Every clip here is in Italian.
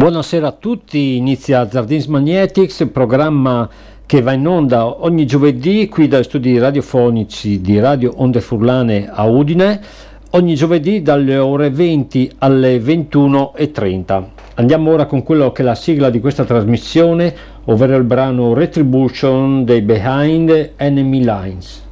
Buonasera a tutti, inizia Zardins Magnetics, programma che va in onda ogni giovedì qui dagli studi radiofonici di Radio Onde Furlane a Udine, ogni giovedì dalle ore 20 alle 21.30. Andiamo ora con quello che è la sigla di questa trasmissione, ovvero il brano Retribution dei Behind Enemy Lines.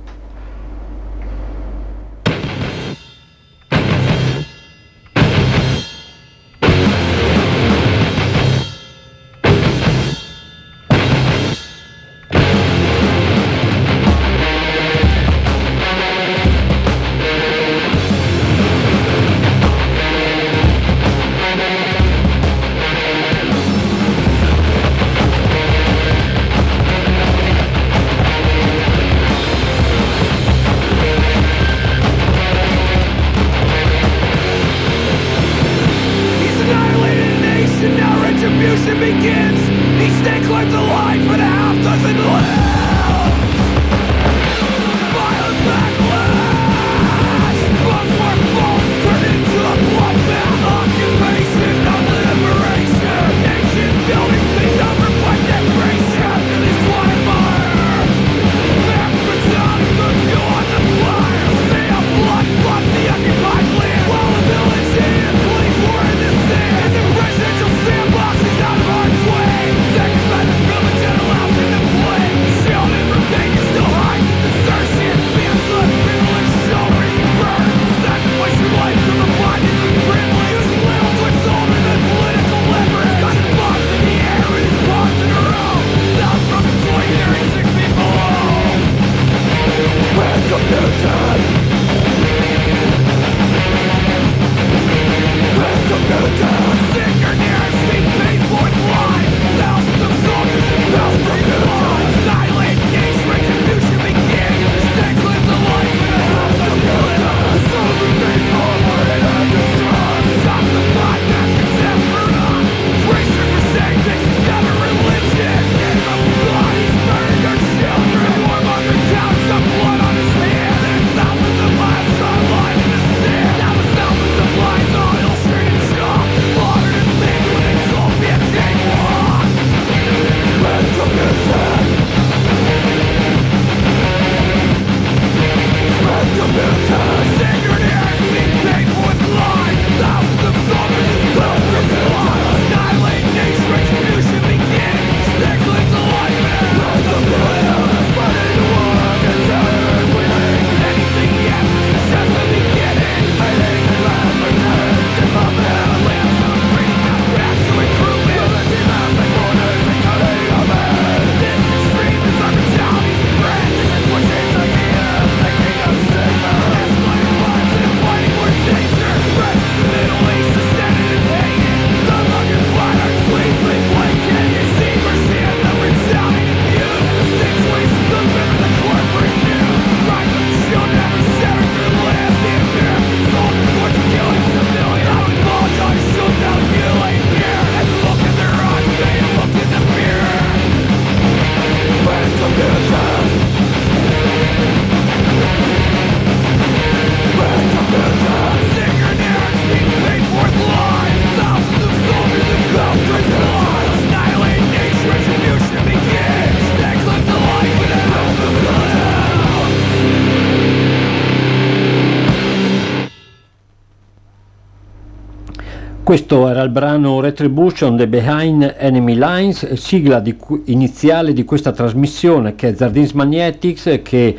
Questo era il brano Retribution The Behind Enemy Lines, sigla di, iniziale di questa trasmissione che è Zardins Magnetics che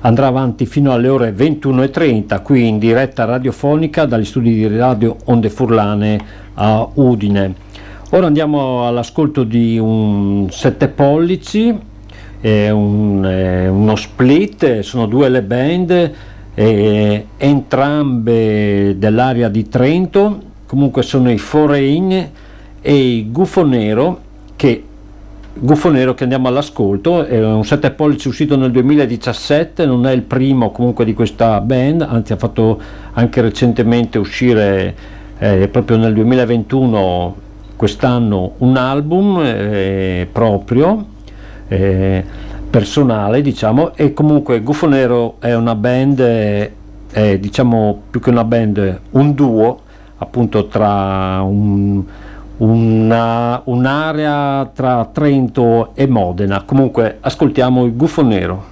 andrà avanti fino alle ore 21.30 qui in diretta radiofonica dagli studi di radio Onde Furlane a Udine. Ora andiamo all'ascolto di un 7 pollici, un, eh, uno split, sono due le band, entrambe dell'area di Trento comunque sono i Foreign e i Gufo Nero che Gufo Nero che andiamo all'ascolto, è un 7 pollici uscito nel 2017, non è il primo comunque di questa band, anzi ha fatto anche recentemente uscire eh, proprio nel 2021 quest'anno un album eh, proprio eh, personale diciamo e comunque Gufo Nero è una band è diciamo più che una band un duo appunto tra un, una, un'area tra Trento e Modena. Comunque ascoltiamo il Gufo Nero.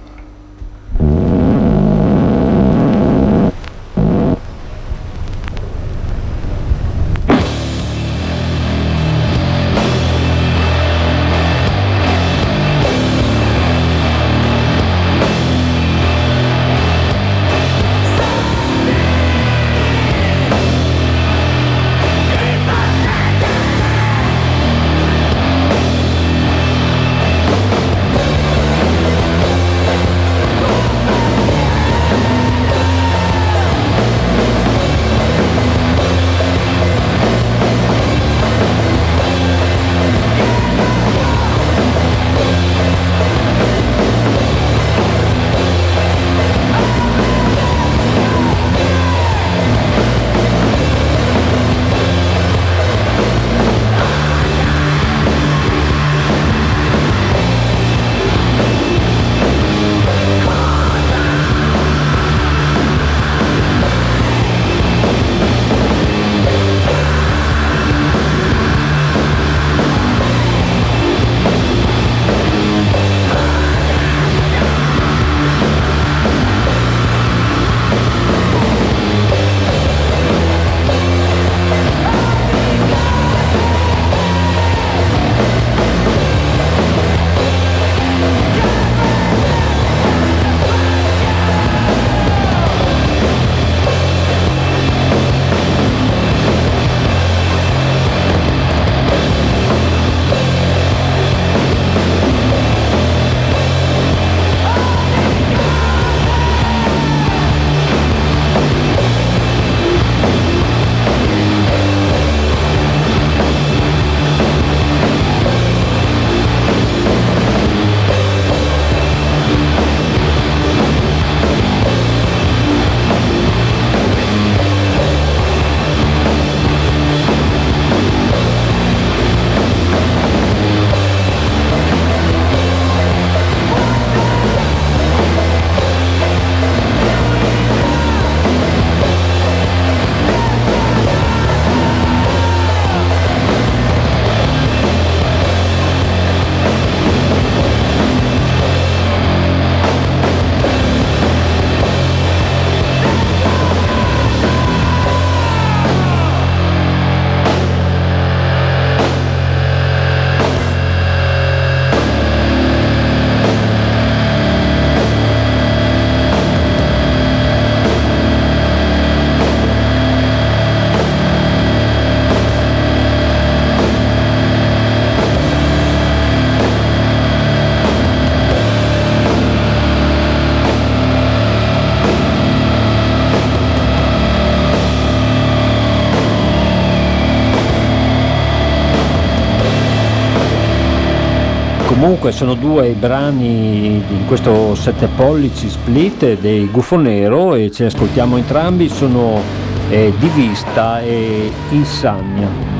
Comunque sono due i brani in questo 7 pollici split dei Gufo Nero e ce li ascoltiamo entrambi, sono eh, Di Vista e Insania.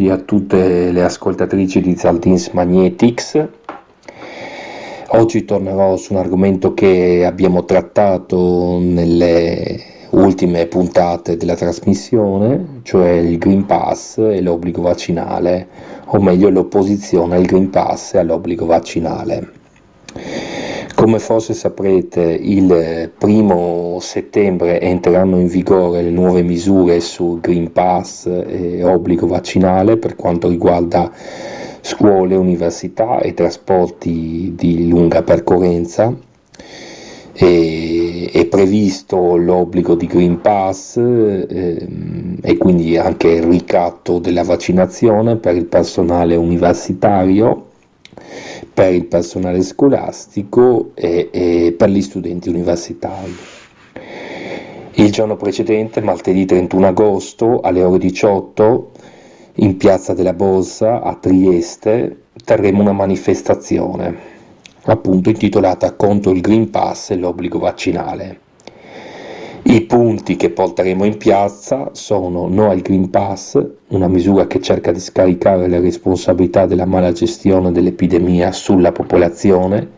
Ciao a tutte le ascoltatrici di Zaldins Magnetics. Oggi tornerò su un argomento che abbiamo trattato nelle ultime puntate della trasmissione, cioè il Green Pass e l'obbligo vaccinale, o meglio l'opposizione al Green Pass e all'obbligo vaccinale. Come forse saprete, il primo settembre entreranno in vigore le nuove misure sul Green Pass e obbligo vaccinale per quanto riguarda scuole, università e trasporti di lunga percorrenza. E, è previsto l'obbligo di Green Pass eh, e quindi anche il ricatto della vaccinazione per il personale universitario per il personale scolastico e, e per gli studenti universitari. Il giorno precedente, martedì 31 agosto, alle ore 18, in Piazza della Borsa a Trieste, terremo una manifestazione, appunto intitolata Contro il Green Pass e l'obbligo vaccinale. I punti che porteremo in piazza sono no al Green Pass, una misura che cerca di scaricare le responsabilità della mala gestione dell'epidemia sulla popolazione,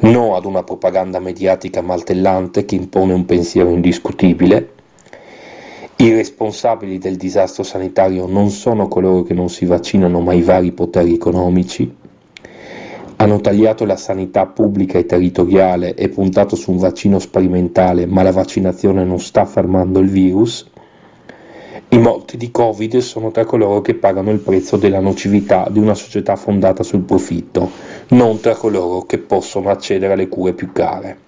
no ad una propaganda mediatica maltellante che impone un pensiero indiscutibile, i responsabili del disastro sanitario non sono coloro che non si vaccinano ma i vari poteri economici, hanno tagliato la sanità pubblica e territoriale e puntato su un vaccino sperimentale, ma la vaccinazione non sta fermando il virus. I morti di Covid sono tra coloro che pagano il prezzo della nocività di una società fondata sul profitto, non tra coloro che possono accedere alle cure più care.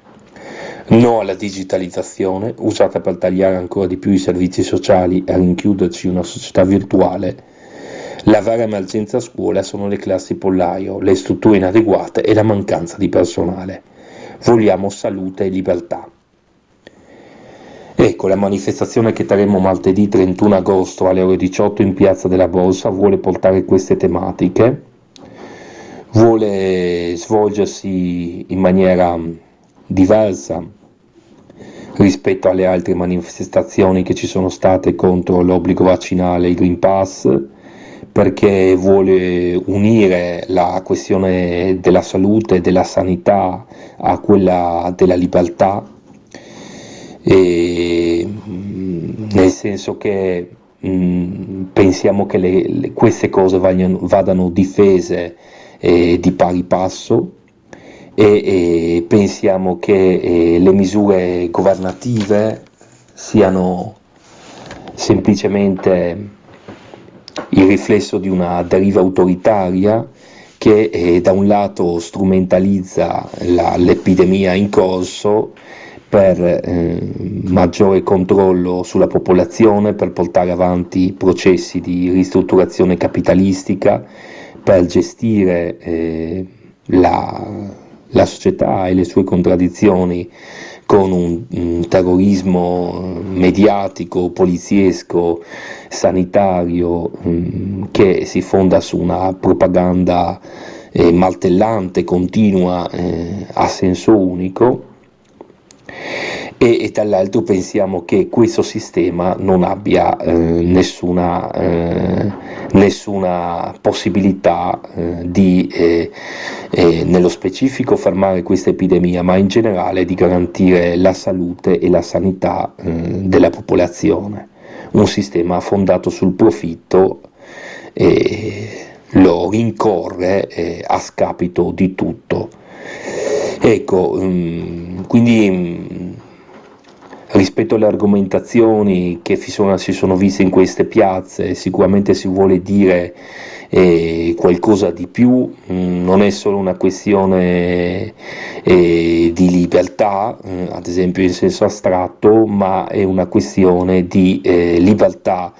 No alla digitalizzazione, usata per tagliare ancora di più i servizi sociali e rinchiuderci in una società virtuale la vera emergenza scuola sono le classi pollaio, le strutture inadeguate e la mancanza di personale. Vogliamo salute e libertà. Ecco, la manifestazione che terremo martedì 31 agosto alle ore 18 in Piazza della Borsa vuole portare queste tematiche, vuole svolgersi in maniera diversa rispetto alle altre manifestazioni che ci sono state contro l'obbligo vaccinale il Green Pass, perché vuole unire la questione della salute e della sanità a quella della libertà, e, mm, nel senso che mh, mm, pensiamo che le, le, queste cose vadano, vadano difese eh, di pari passo e, e pensiamo che eh, le misure governative siano semplicemente il riflesso di una deriva autoritaria che eh, da un lato strumentalizza l'epidemia in corso per eh, maggiore controllo sulla popolazione, per portare avanti processi di ristrutturazione capitalistica, per gestire eh, la, la società e le sue contraddizioni con un, un terrorismo mediatico, poliziesco, sanitario um, che si fonda su una propaganda eh, maltellante, continua, eh, a senso unico e, e dall'altro pensiamo che questo sistema non abbia eh, nessuna, eh, nessuna, possibilità eh, di, eh, eh, nello specifico, fermare questa epidemia, ma in generale di garantire la salute e la sanità eh, della popolazione. Un sistema fondato sul profitto lo rincorre a scapito di tutto. Ecco, um, quindi um, rispetto alle argomentazioni che si sono, si sono viste in queste piazze, sicuramente si vuole dire eh, qualcosa di più, mm, non è solo una questione eh, di libertà, eh, ad esempio in senso astratto, ma è una questione di eh, libertà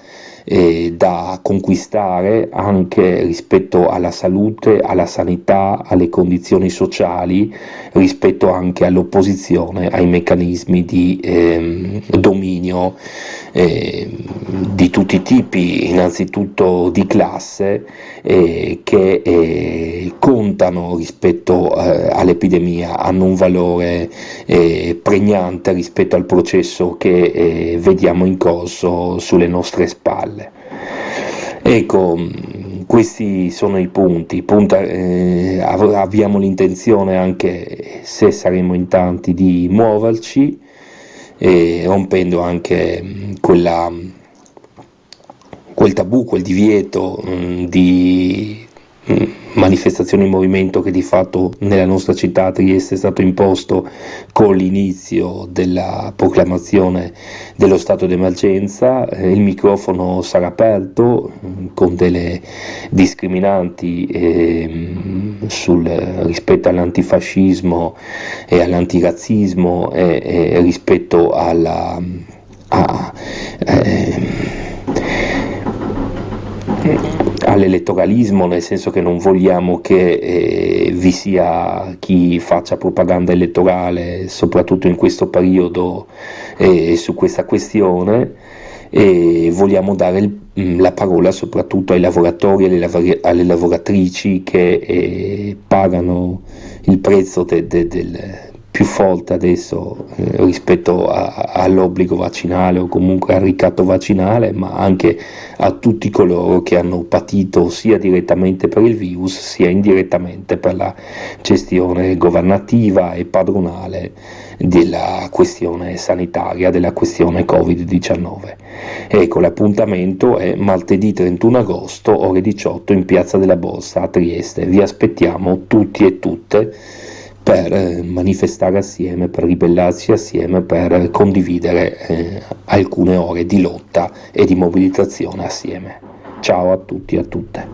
eh, da conquistare anche rispetto alla salute, alla sanità, alle condizioni sociali, rispetto anche all'opposizione ai meccanismi di eh, dominio eh, di tutti i tipi, innanzitutto di classe, eh, che eh, contano rispetto eh, all'epidemia, hanno un valore pregnante rispetto al processo che vediamo in corso sulle nostre spalle. Ecco, questi sono i punti. Punta, eh, abbiamo l'intenzione, anche se saremo in tanti, di muoverci, eh, rompendo anche quella, quel tabù, quel divieto mh, di mh, mm, manifestazioni in movimento che di fatto nella nostra città Trieste è stato imposto con l'inizio della proclamazione dello stato d'emergenza. Eh, il microfono sarà aperto mm, con delle discriminanti eh, sul, rispetto all'antifascismo e all'antirazzismo e, e rispetto alla... A, eh, all'elettoralismo, nel senso che non vogliamo che eh, vi sia chi faccia propaganda elettorale, soprattutto in questo periodo, eh, su questa questione e vogliamo dare il, mm, la parola soprattutto ai lavoratori e alle, alle lavoratrici che eh, pagano il prezzo de, de, del, più forte adesso eh, rispetto a, all'obbligo vaccinale o comunque al ricatto vaccinale, ma anche a tutti coloro che hanno patito sia direttamente per il virus sia indirettamente per la gestione governativa e padronale della questione sanitaria, della questione Covid-19. Ecco, l'appuntamento è martedì 31 agosto, ore 18, in Piazza della Borsa a Trieste. Vi aspettiamo tutti e tutte per eh, manifestare assieme, per ribellarsi assieme, per condividere eh, alcune ore di lotta e di mobilitazione assieme. Ciao a tutti e a tutte.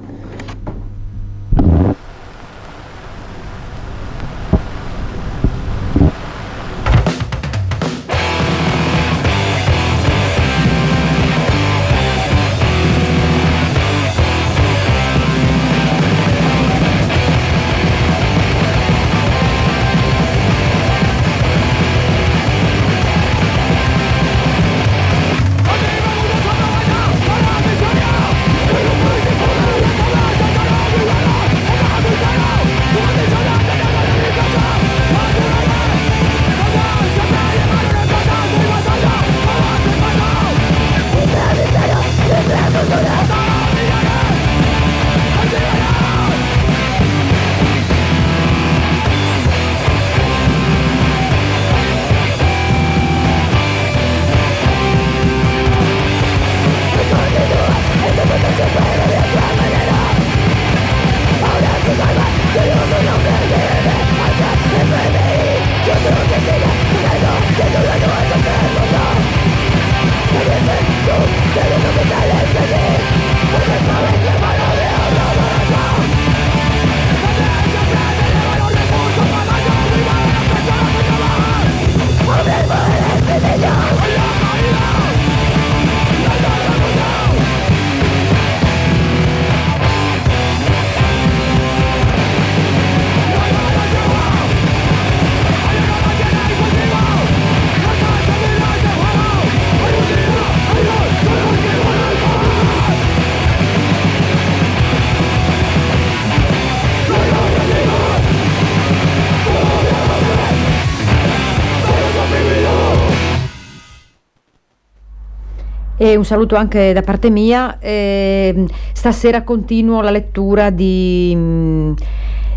Un saluto anche da parte mia. Eh, stasera continuo la lettura di,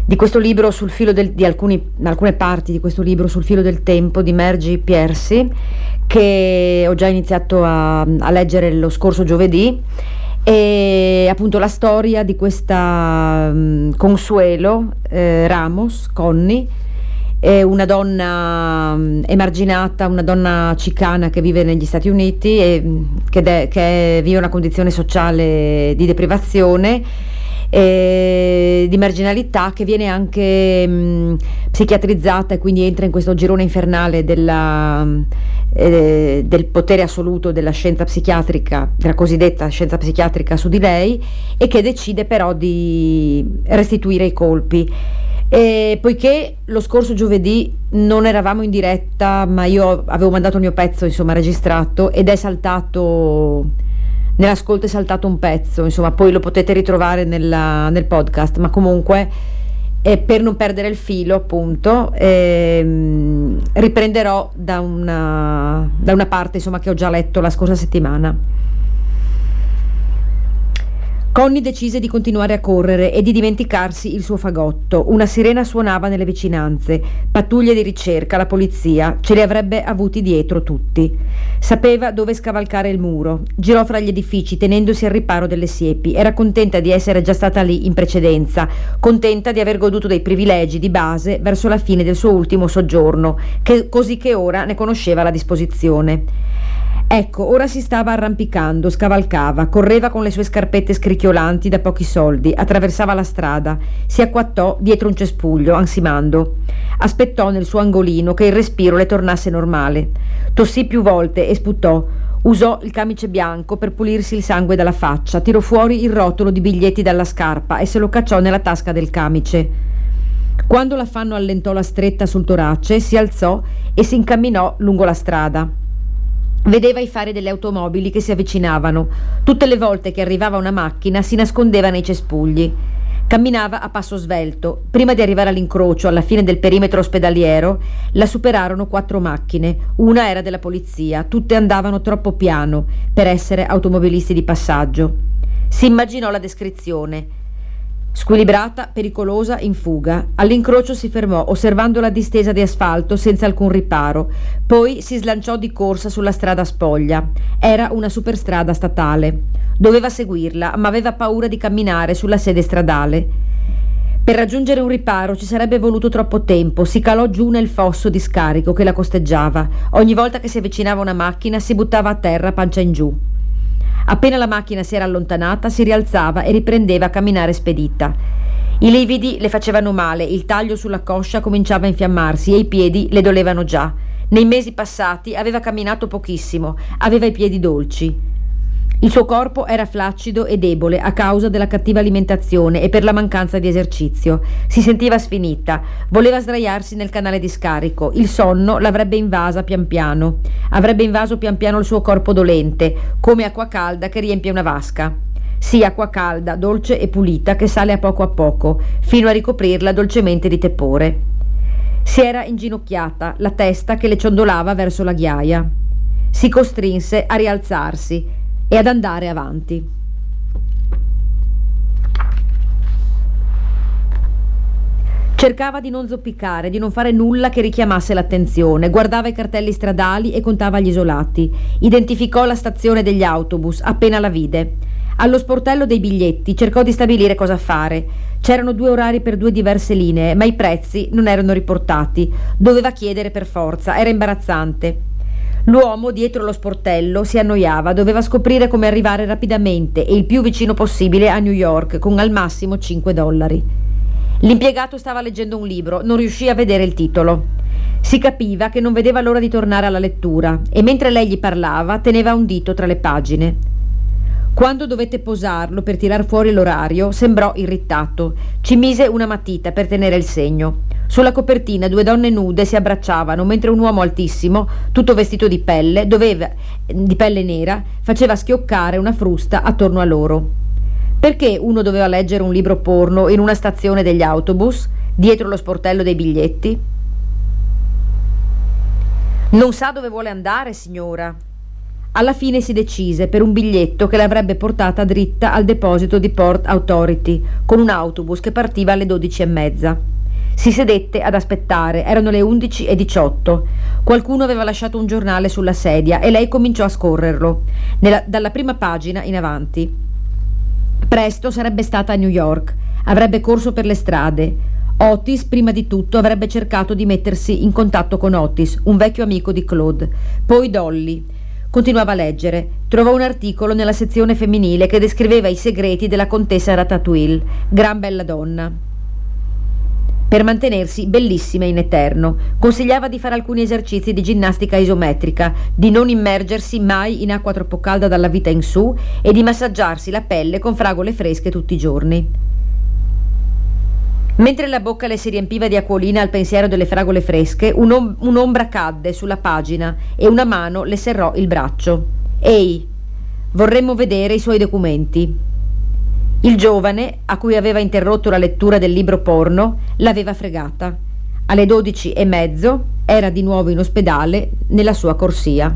di questo libro sul filo del, di alcuni, alcune parti di questo libro sul filo del tempo di Mergi Piersi che ho già iniziato a, a leggere lo scorso giovedì e appunto la storia di questa um, Consuelo eh, Ramos Conny è una donna mm, emarginata, una donna cicana che vive negli Stati Uniti e mm, che, de- che vive una condizione sociale di deprivazione eh, di marginalità che viene anche mh, mm, psichiatrizzata e quindi entra in questo girone infernale della, eh, del potere assoluto della scienza psichiatrica, della cosiddetta scienza psichiatrica su di lei e che decide però di restituire i colpi. E poiché lo scorso giovedì non eravamo in diretta, ma io avevo mandato il mio pezzo, insomma, registrato ed è saltato nell'ascolto è saltato un pezzo, insomma, poi lo potete ritrovare nella, nel podcast, ma comunque eh, per non perdere il filo, appunto, ehm, riprenderò da una, da una parte insomma, che ho già letto la scorsa settimana. Conny decise di continuare a correre e di dimenticarsi il suo fagotto. Una sirena suonava nelle vicinanze. Pattuglie di ricerca, la polizia, ce li avrebbe avuti dietro tutti. Sapeva dove scavalcare il muro. Girò fra gli edifici tenendosi al riparo delle siepi. Era contenta di essere già stata lì in precedenza, contenta di aver goduto dei privilegi di base verso la fine del suo ultimo soggiorno, che, così che ora ne conosceva la disposizione. Ecco, ora si stava arrampicando, scavalcava, correva con le sue scarpette scricchiolanti da pochi soldi, attraversava la strada, si acquattò dietro un cespuglio, ansimando. Aspettò nel suo angolino che il respiro le tornasse normale. Tossì più volte e sputò. Usò il camice bianco per pulirsi il sangue dalla faccia, tirò fuori il rotolo di biglietti dalla scarpa e se lo cacciò nella tasca del camice. Quando l'affanno allentò la stretta sul torace, si alzò e si incamminò lungo la strada. Vedeva i fari delle automobili che si avvicinavano. Tutte le volte che arrivava una macchina si nascondeva nei cespugli. Camminava a passo svelto. Prima di arrivare all'incrocio, alla fine del perimetro ospedaliero, la superarono quattro macchine. Una era della polizia. Tutte andavano troppo piano per essere automobilisti di passaggio. Si immaginò la descrizione. Squilibrata, pericolosa, in fuga. All'incrocio si fermò, osservando la distesa di asfalto senza alcun riparo. Poi si slanciò di corsa sulla strada spoglia. Era una superstrada statale. Doveva seguirla, ma aveva paura di camminare sulla sede stradale. Per raggiungere un riparo ci sarebbe voluto troppo tempo. Si calò giù nel fosso di scarico che la costeggiava. Ogni volta che si avvicinava una macchina si buttava a terra pancia in giù. Appena la macchina si era allontanata, si rialzava e riprendeva a camminare spedita. I lividi le facevano male, il taglio sulla coscia cominciava a infiammarsi e i piedi le dolevano già. Nei mesi passati aveva camminato pochissimo, aveva i piedi dolci. Il suo corpo era flaccido e debole a causa della cattiva alimentazione e per la mancanza di esercizio. Si sentiva sfinita, voleva sdraiarsi nel canale di scarico. Il sonno l'avrebbe invasa pian piano. Avrebbe invaso pian piano il suo corpo dolente, come acqua calda che riempie una vasca. Sì, acqua calda, dolce e pulita, che sale a poco a poco, fino a ricoprirla dolcemente di tepore. Si era inginocchiata, la testa che le ciondolava verso la ghiaia. Si costrinse a rialzarsi e ad andare avanti. Cercava di non zoppicare, di non fare nulla che richiamasse l'attenzione, guardava i cartelli stradali e contava gli isolati. Identificò la stazione degli autobus appena la vide. Allo sportello dei biglietti cercò di stabilire cosa fare. C'erano due orari per due diverse linee, ma i prezzi non erano riportati. Doveva chiedere per forza, era imbarazzante. L'uomo dietro lo sportello si annoiava, doveva scoprire come arrivare rapidamente e il più vicino possibile a New York con al massimo 5 dollari. L'impiegato stava leggendo un libro, non riuscì a vedere il titolo. Si capiva che non vedeva l'ora di tornare alla lettura e mentre lei gli parlava teneva un dito tra le pagine. Quando dovette posarlo per tirar fuori l'orario, sembrò irritato. Ci mise una matita per tenere il segno. Sulla copertina due donne nude si abbracciavano mentre un uomo altissimo, tutto vestito di pelle, doveva, di pelle nera, faceva schioccare una frusta attorno a loro. Perché uno doveva leggere un libro porno in una stazione degli autobus, dietro lo sportello dei biglietti? Non sa dove vuole andare, signora. Alla fine si decise per un biglietto che l'avrebbe portata dritta al deposito di Port Authority con un autobus che partiva alle dodici e mezza. Si sedette ad aspettare, erano le 11 e 18. Qualcuno aveva lasciato un giornale sulla sedia e lei cominciò a scorrerlo, nella, dalla prima pagina in avanti. Presto sarebbe stata a New York, avrebbe corso per le strade. Otis, prima di tutto, avrebbe cercato di mettersi in contatto con Otis, un vecchio amico di Claude. Poi Dolly. Continuava a leggere. Trovò un articolo nella sezione femminile che descriveva i segreti della contessa Ratatouille, gran bella donna per mantenersi bellissima in eterno. Consigliava di fare alcuni esercizi di ginnastica isometrica, di non immergersi mai in acqua troppo calda dalla vita in su e di massaggiarsi la pelle con fragole fresche tutti i giorni. Mentre la bocca le si riempiva di acquolina al pensiero delle fragole fresche, un'om- un'ombra cadde sulla pagina e una mano le serrò il braccio. Ehi, vorremmo vedere i suoi documenti. Il giovane, a cui aveva interrotto la lettura del libro porno, l'aveva fregata. Alle dodici e mezzo era di nuovo in ospedale nella sua corsia.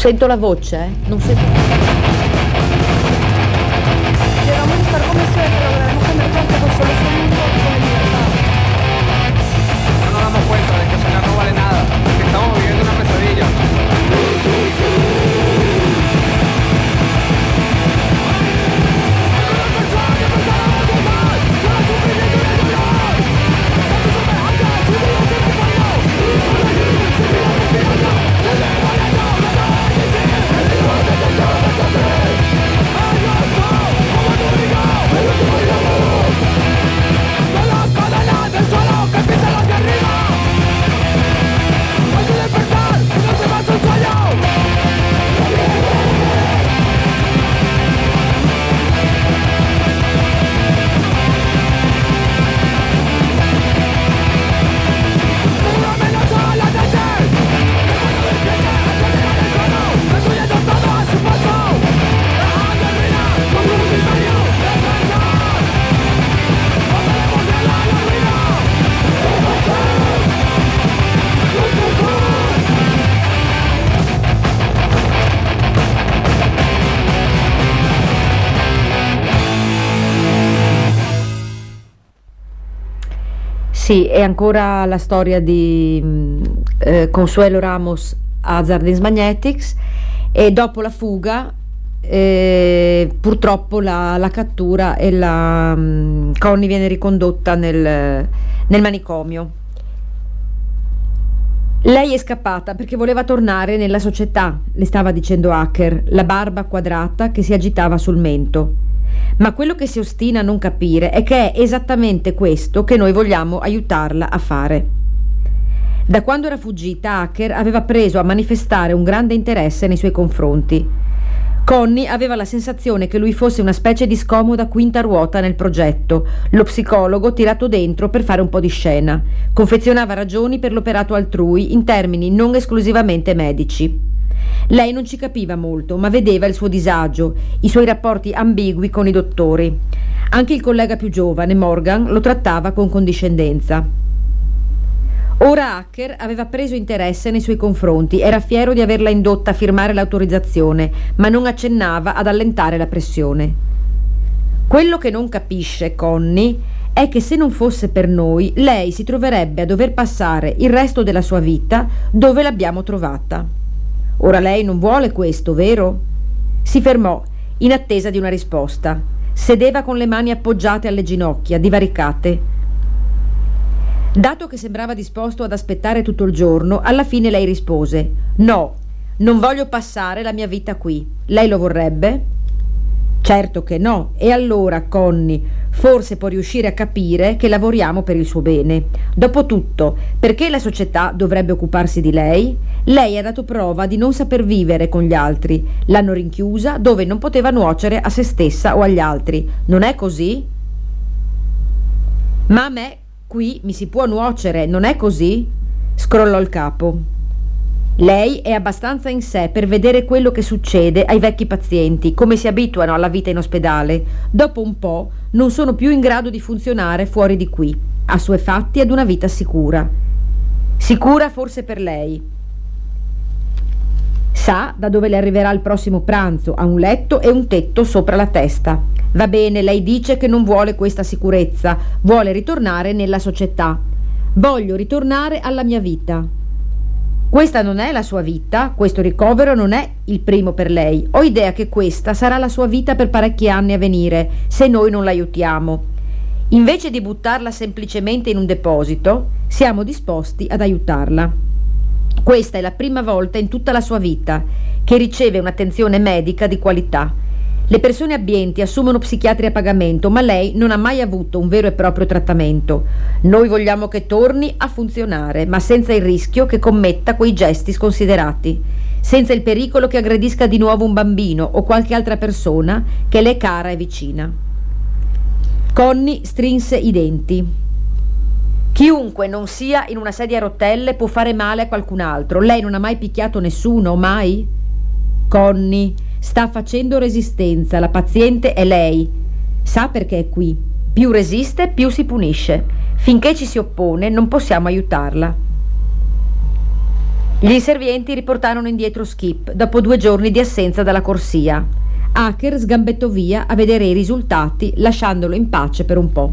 Sento la voce, eh? Non sento... Sì, è ancora la storia di mh, eh, Consuelo Ramos a Zardins Magnetics e dopo la fuga eh, purtroppo la, la cattura e la mh, Connie viene ricondotta nel, nel manicomio. Lei è scappata perché voleva tornare nella società, le stava dicendo Hacker, la barba quadrata che si agitava sul mento. Ma quello che si ostina a non capire è che è esattamente questo che noi vogliamo aiutarla a fare. Da quando era fuggita, Hacker aveva preso a manifestare un grande interesse nei suoi confronti. Connie aveva la sensazione che lui fosse una specie di scomoda quinta ruota nel progetto, lo psicologo tirato dentro per fare un po' di scena. Confezionava ragioni per l'operato altrui in termini non esclusivamente medici. Lei non ci capiva molto, ma vedeva il suo disagio, i suoi rapporti ambigui con i dottori. Anche il collega più giovane, Morgan, lo trattava con condiscendenza. Ora Hacker aveva preso interesse nei suoi confronti, era fiero di averla indotta a firmare l'autorizzazione, ma non accennava ad allentare la pressione. Quello che non capisce Connie è che se non fosse per noi, lei si troverebbe a dover passare il resto della sua vita dove l'abbiamo trovata. Ora lei non vuole questo, vero? Si fermò, in attesa di una risposta. Sedeva con le mani appoggiate alle ginocchia, divaricate. Dato che sembrava disposto ad aspettare tutto il giorno, alla fine lei rispose: No, non voglio passare la mia vita qui. Lei lo vorrebbe? Certo che no. E allora, Conny, forse può riuscire a capire che lavoriamo per il suo bene. Dopotutto, perché la società dovrebbe occuparsi di lei? Lei ha dato prova di non saper vivere con gli altri. L'hanno rinchiusa dove non poteva nuocere a se stessa o agli altri. Non è così? Ma a me qui mi si può nuocere, non è così? Scrollò il capo. Lei è abbastanza in sé per vedere quello che succede ai vecchi pazienti, come si abituano alla vita in ospedale. Dopo un po' non sono più in grado di funzionare fuori di qui, assuefatti ad una vita sicura. Sicura forse per lei. Sa da dove le arriverà il prossimo pranzo, ha un letto e un tetto sopra la testa. Va bene, lei dice che non vuole questa sicurezza, vuole ritornare nella società. Voglio ritornare alla mia vita. Questa non è la sua vita, questo ricovero non è il primo per lei. Ho idea che questa sarà la sua vita per parecchi anni a venire, se noi non l'aiutiamo. Invece di buttarla semplicemente in un deposito, siamo disposti ad aiutarla. Questa è la prima volta in tutta la sua vita che riceve un'attenzione medica di qualità le persone abbienti assumono psichiatri a pagamento, ma lei non ha mai avuto un vero e proprio trattamento. Noi vogliamo che torni a funzionare, ma senza il rischio che commetta quei gesti sconsiderati, senza il pericolo che aggredisca di nuovo un bambino o qualche altra persona che le è cara e vicina. Connie strinse i denti. Chiunque non sia in una sedia a rotelle può fare male a qualcun altro. Lei non ha mai picchiato nessuno, mai? Connie Sta facendo resistenza, la paziente è lei. Sa perché è qui. Più resiste, più si punisce. Finché ci si oppone non possiamo aiutarla. Gli inservienti riportarono indietro Skip dopo due giorni di assenza dalla corsia. Hacker sgambettò via a vedere i risultati, lasciandolo in pace per un po'.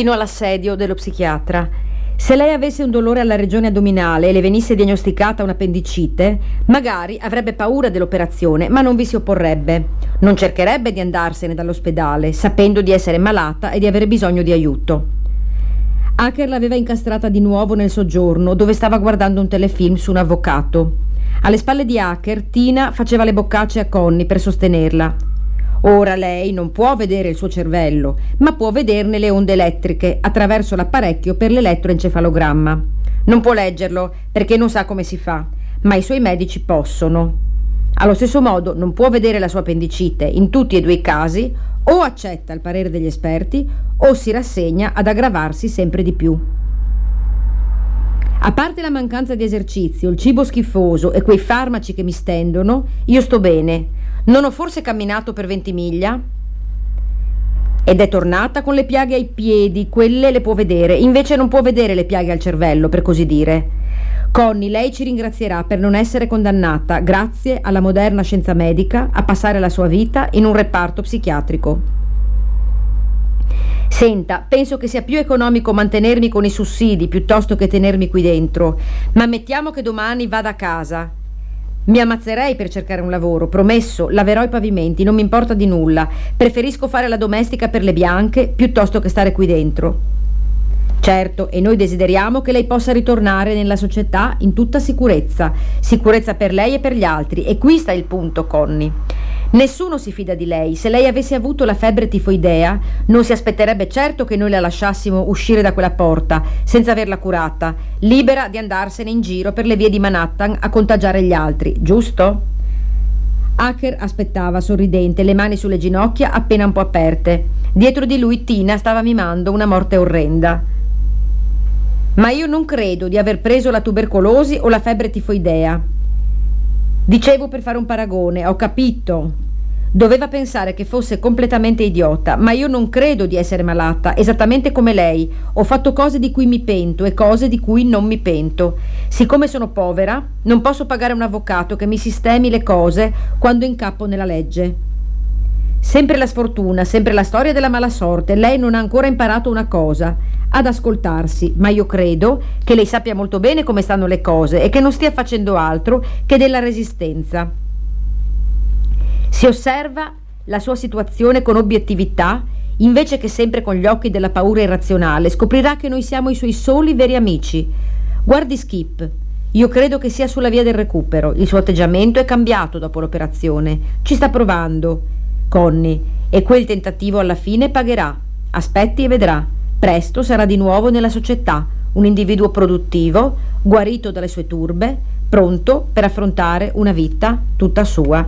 Continua l'assedio dello psichiatra. Se lei avesse un dolore alla regione addominale e le venisse diagnosticata un'appendicite, magari avrebbe paura dell'operazione, ma non vi si opporrebbe. Non cercherebbe di andarsene dall'ospedale, sapendo di essere malata e di avere bisogno di aiuto. Hacker l'aveva incastrata di nuovo nel soggiorno, dove stava guardando un telefilm su un avvocato. Alle spalle di Hacker, Tina faceva le boccacce a Connie per sostenerla. Ora lei non può vedere il suo cervello, ma può vederne le onde elettriche attraverso l'apparecchio per l'elettroencefalogramma. Non può leggerlo perché non sa come si fa, ma i suoi medici possono. Allo stesso modo non può vedere la sua appendicite. In tutti e due i casi o accetta il parere degli esperti o si rassegna ad aggravarsi sempre di più. A parte la mancanza di esercizio, il cibo schifoso e quei farmaci che mi stendono, io sto bene. Non ho forse camminato per 20 miglia? ed è tornata con le piaghe ai piedi, quelle le può vedere, invece non può vedere le piaghe al cervello, per così dire. Conny, lei ci ringrazierà per non essere condannata, grazie alla moderna scienza medica, a passare la sua vita in un reparto psichiatrico. Senta, penso che sia più economico mantenermi con i sussidi piuttosto che tenermi qui dentro, ma mettiamo che domani vada a casa. Mi ammazzerei per cercare un lavoro, promesso, laverò i pavimenti, non mi importa di nulla. Preferisco fare la domestica per le bianche piuttosto che stare qui dentro. Certo, e noi desideriamo che lei possa ritornare nella società in tutta sicurezza, sicurezza per lei e per gli altri. E qui sta il punto, Conny. Nessuno si fida di lei. Se lei avesse avuto la febbre tifoidea, non si aspetterebbe certo che noi la lasciassimo uscire da quella porta, senza averla curata, libera di andarsene in giro per le vie di Manhattan a contagiare gli altri, giusto? Hacker aspettava sorridente, le mani sulle ginocchia appena un po' aperte. Dietro di lui Tina stava mimando una morte orrenda. Ma io non credo di aver preso la tubercolosi o la febbre tifoidea. Dicevo per fare un paragone, ho capito. Doveva pensare che fosse completamente idiota, ma io non credo di essere malata, esattamente come lei. Ho fatto cose di cui mi pento e cose di cui non mi pento. Siccome sono povera, non posso pagare un avvocato che mi sistemi le cose quando incappo nella legge. Sempre la sfortuna, sempre la storia della mala sorte. Lei non ha ancora imparato una cosa, ad ascoltarsi, ma io credo che lei sappia molto bene come stanno le cose e che non stia facendo altro che della resistenza. Si osserva la sua situazione con obiettività, invece che sempre con gli occhi della paura irrazionale, scoprirà che noi siamo i suoi soli veri amici. Guardi Skip. Io credo che sia sulla via del recupero. Il suo atteggiamento è cambiato dopo l'operazione. Ci sta provando. Conny, e quel tentativo alla fine pagherà. Aspetti e vedrà. Presto sarà di nuovo nella società, un individuo produttivo, guarito dalle sue turbe, pronto per affrontare una vita tutta sua.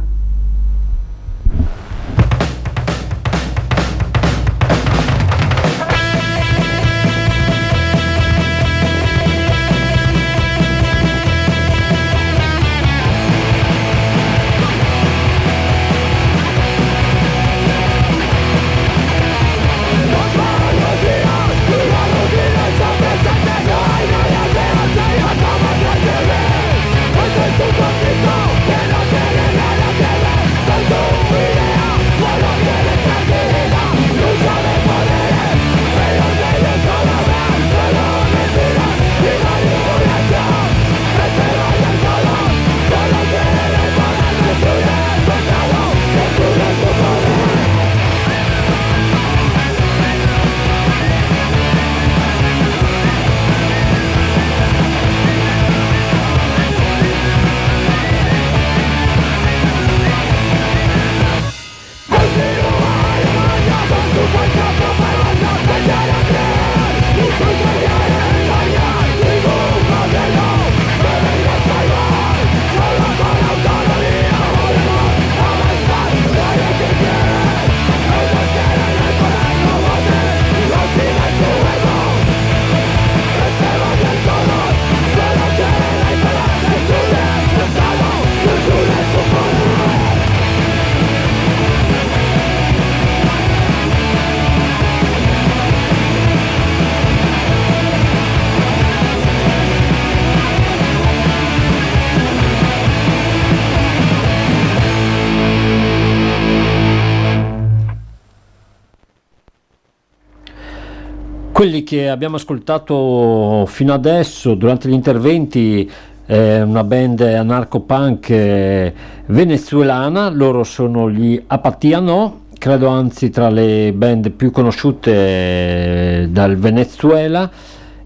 Quelli che abbiamo ascoltato fino adesso durante gli interventi è una band anarco-punk eh, venezuelana, loro sono gli Apatiano, credo anzi tra le band più conosciute eh, dal Venezuela.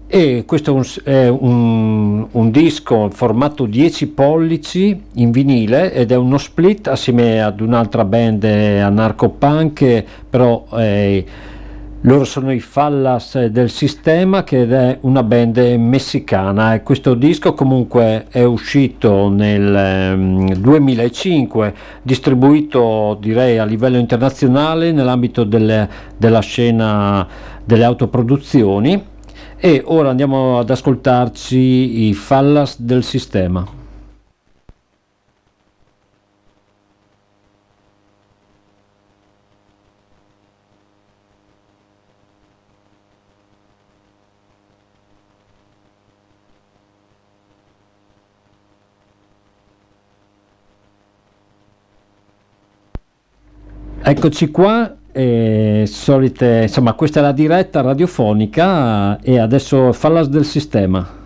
E questo è un, è un, un disco formato 10 pollici in vinile ed è uno split assieme ad un'altra band anarco-punk però eh, loro sono i Fallas del Sistema che è una band messicana e questo disco comunque è uscito nel 2005, ehm, distribuito direi a livello internazionale nell'ambito delle, della scena delle autoproduzioni e ora andiamo ad ascoltarci i Fallas del Sistema. Eccoci qua, eh, solite, insomma questa è la diretta radiofonica e adesso falla del sistema.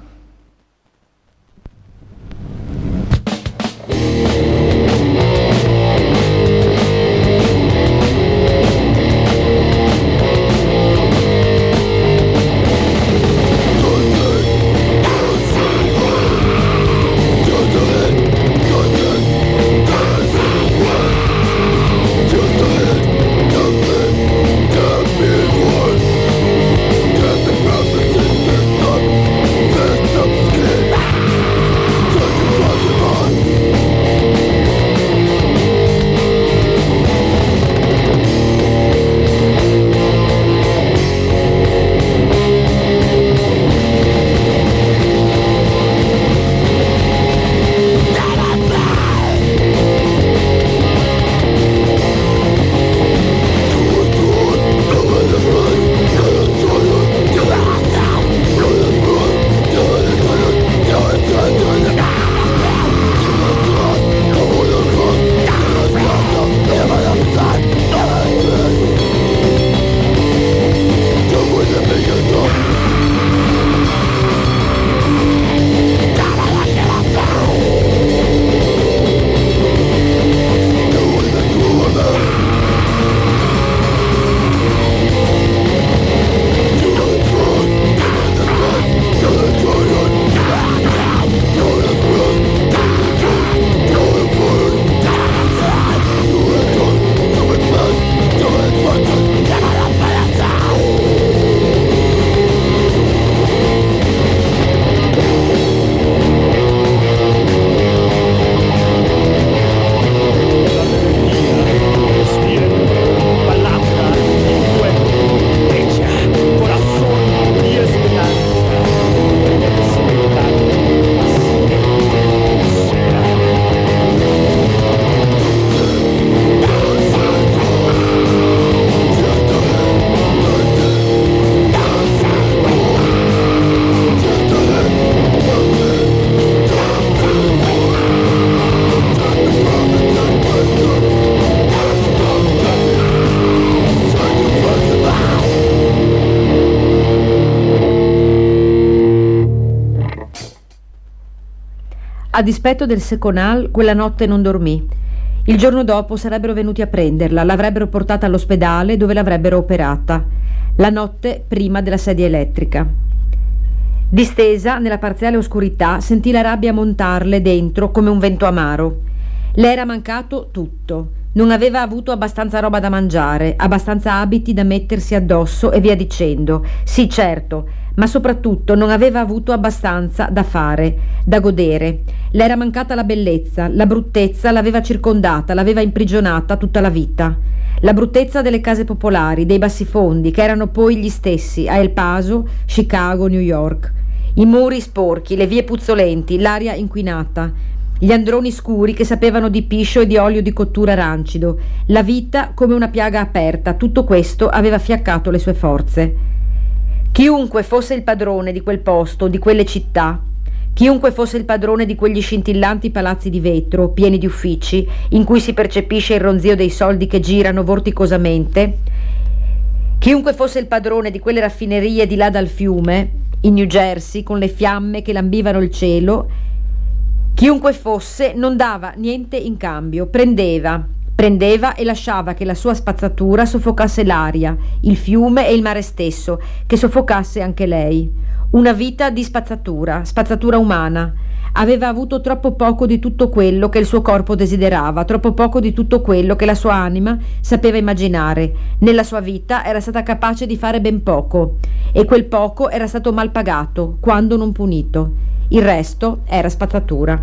A dispetto del Seconal, quella notte non dormì. Il giorno dopo sarebbero venuti a prenderla, l'avrebbero portata all'ospedale dove l'avrebbero operata. La notte prima della sedia elettrica. Distesa nella parziale oscurità, sentì la rabbia montarle dentro come un vento amaro. Le era mancato tutto. Non aveva avuto abbastanza roba da mangiare, abbastanza abiti da mettersi addosso e via dicendo. Sì, certo, ma soprattutto non aveva avuto abbastanza da fare, da godere. Le era mancata la bellezza, la bruttezza l'aveva circondata, l'aveva imprigionata tutta la vita. La bruttezza delle case popolari, dei bassifondi, che erano poi gli stessi a El Paso, Chicago, New York. I muri sporchi, le vie puzzolenti, l'aria inquinata, gli androni scuri che sapevano di piscio e di olio di cottura rancido, la vita come una piaga aperta, tutto questo aveva fiaccato le sue forze. Chiunque fosse il padrone di quel posto, di quelle città, chiunque fosse il padrone di quegli scintillanti palazzi di vetro, pieni di uffici, in cui si percepisce il ronzio dei soldi che girano vorticosamente, chiunque fosse il padrone di quelle raffinerie di là dal fiume, in New Jersey, con le fiamme che lambivano il cielo, chiunque fosse non dava niente in cambio, prendeva, Prendeva e lasciava che la sua spazzatura soffocasse l'aria, il fiume e il mare stesso, che soffocasse anche lei. Una vita di spazzatura, spazzatura umana. Aveva avuto troppo poco di tutto quello che il suo corpo desiderava, troppo poco di tutto quello che la sua anima sapeva immaginare. Nella sua vita era stata capace di fare ben poco, e quel poco era stato mal pagato, quando non punito. Il resto era spazzatura.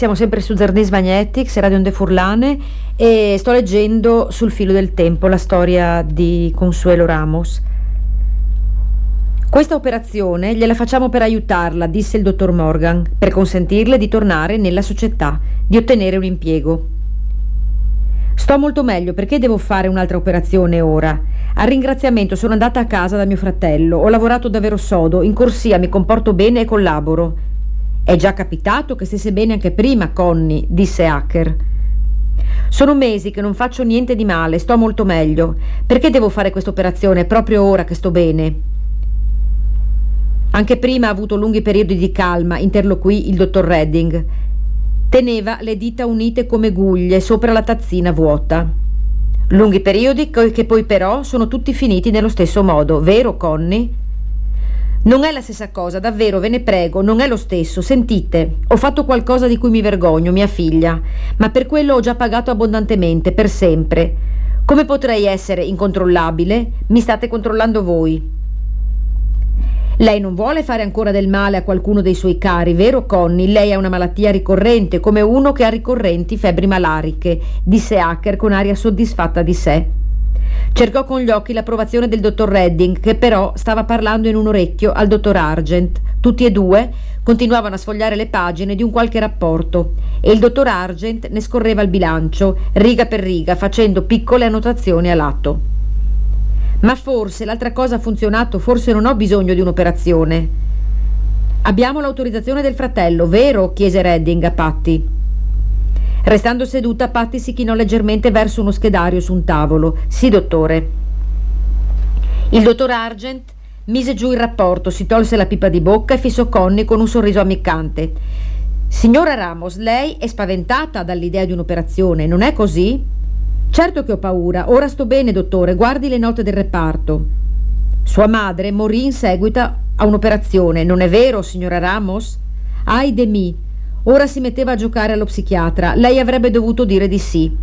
Siamo sempre su Zernis Magnetics, Radio Onde Furlane e sto leggendo Sul filo del tempo la storia di Consuelo Ramos. Questa operazione gliela facciamo per aiutarla, disse il dottor Morgan, per consentirle di tornare nella società, di ottenere un impiego. Sto molto meglio perché devo fare un'altra operazione ora. Al ringraziamento sono andata a casa da mio fratello, ho lavorato davvero sodo, in corsia mi comporto bene e collaboro. È già capitato che stesse bene anche prima, Connie, disse Hacker. Sono mesi che non faccio niente di male, sto molto meglio. Perché devo fare questa operazione proprio ora che sto bene? Anche prima ha avuto lunghi periodi di calma, interloquì il dottor Redding. Teneva le dita unite come guglie sopra la tazzina vuota. Lunghi periodi che poi però sono tutti finiti nello stesso modo, vero Connie? Non è la stessa cosa, davvero, ve ne prego, non è lo stesso. Sentite, ho fatto qualcosa di cui mi vergogno, mia figlia, ma per quello ho già pagato abbondantemente, per sempre. Come potrei essere incontrollabile? Mi state controllando voi. Lei non vuole fare ancora del male a qualcuno dei suoi cari, vero Connie? Lei ha una malattia ricorrente, come uno che ha ricorrenti febbri malariche, disse Hacker con aria soddisfatta di sé. Cercò con gli occhi l'approvazione del dottor Redding, che però stava parlando in un orecchio al dottor Argent. Tutti e due continuavano a sfogliare le pagine di un qualche rapporto e il dottor Argent ne scorreva il bilancio, riga per riga, facendo piccole annotazioni a lato. Ma forse l'altra cosa ha funzionato, forse non ho bisogno di un'operazione. Abbiamo l'autorizzazione del fratello, vero? chiese Redding a Patti. Restando seduta, Patti si chinò leggermente verso uno schedario su un tavolo. Sì, dottore. Il dottor Argent mise giù il rapporto, si tolse la pipa di bocca e fissò Connie con un sorriso ammiccante. Signora Ramos, lei è spaventata dall'idea di un'operazione, non è così? Certo che ho paura. Ora sto bene, dottore. Guardi le note del reparto. Sua madre morì in seguito a un'operazione, non è vero, signora Ramos? Ai de mi. Ora si metteva a giocare allo psichiatra. Lei avrebbe dovuto dire di sì.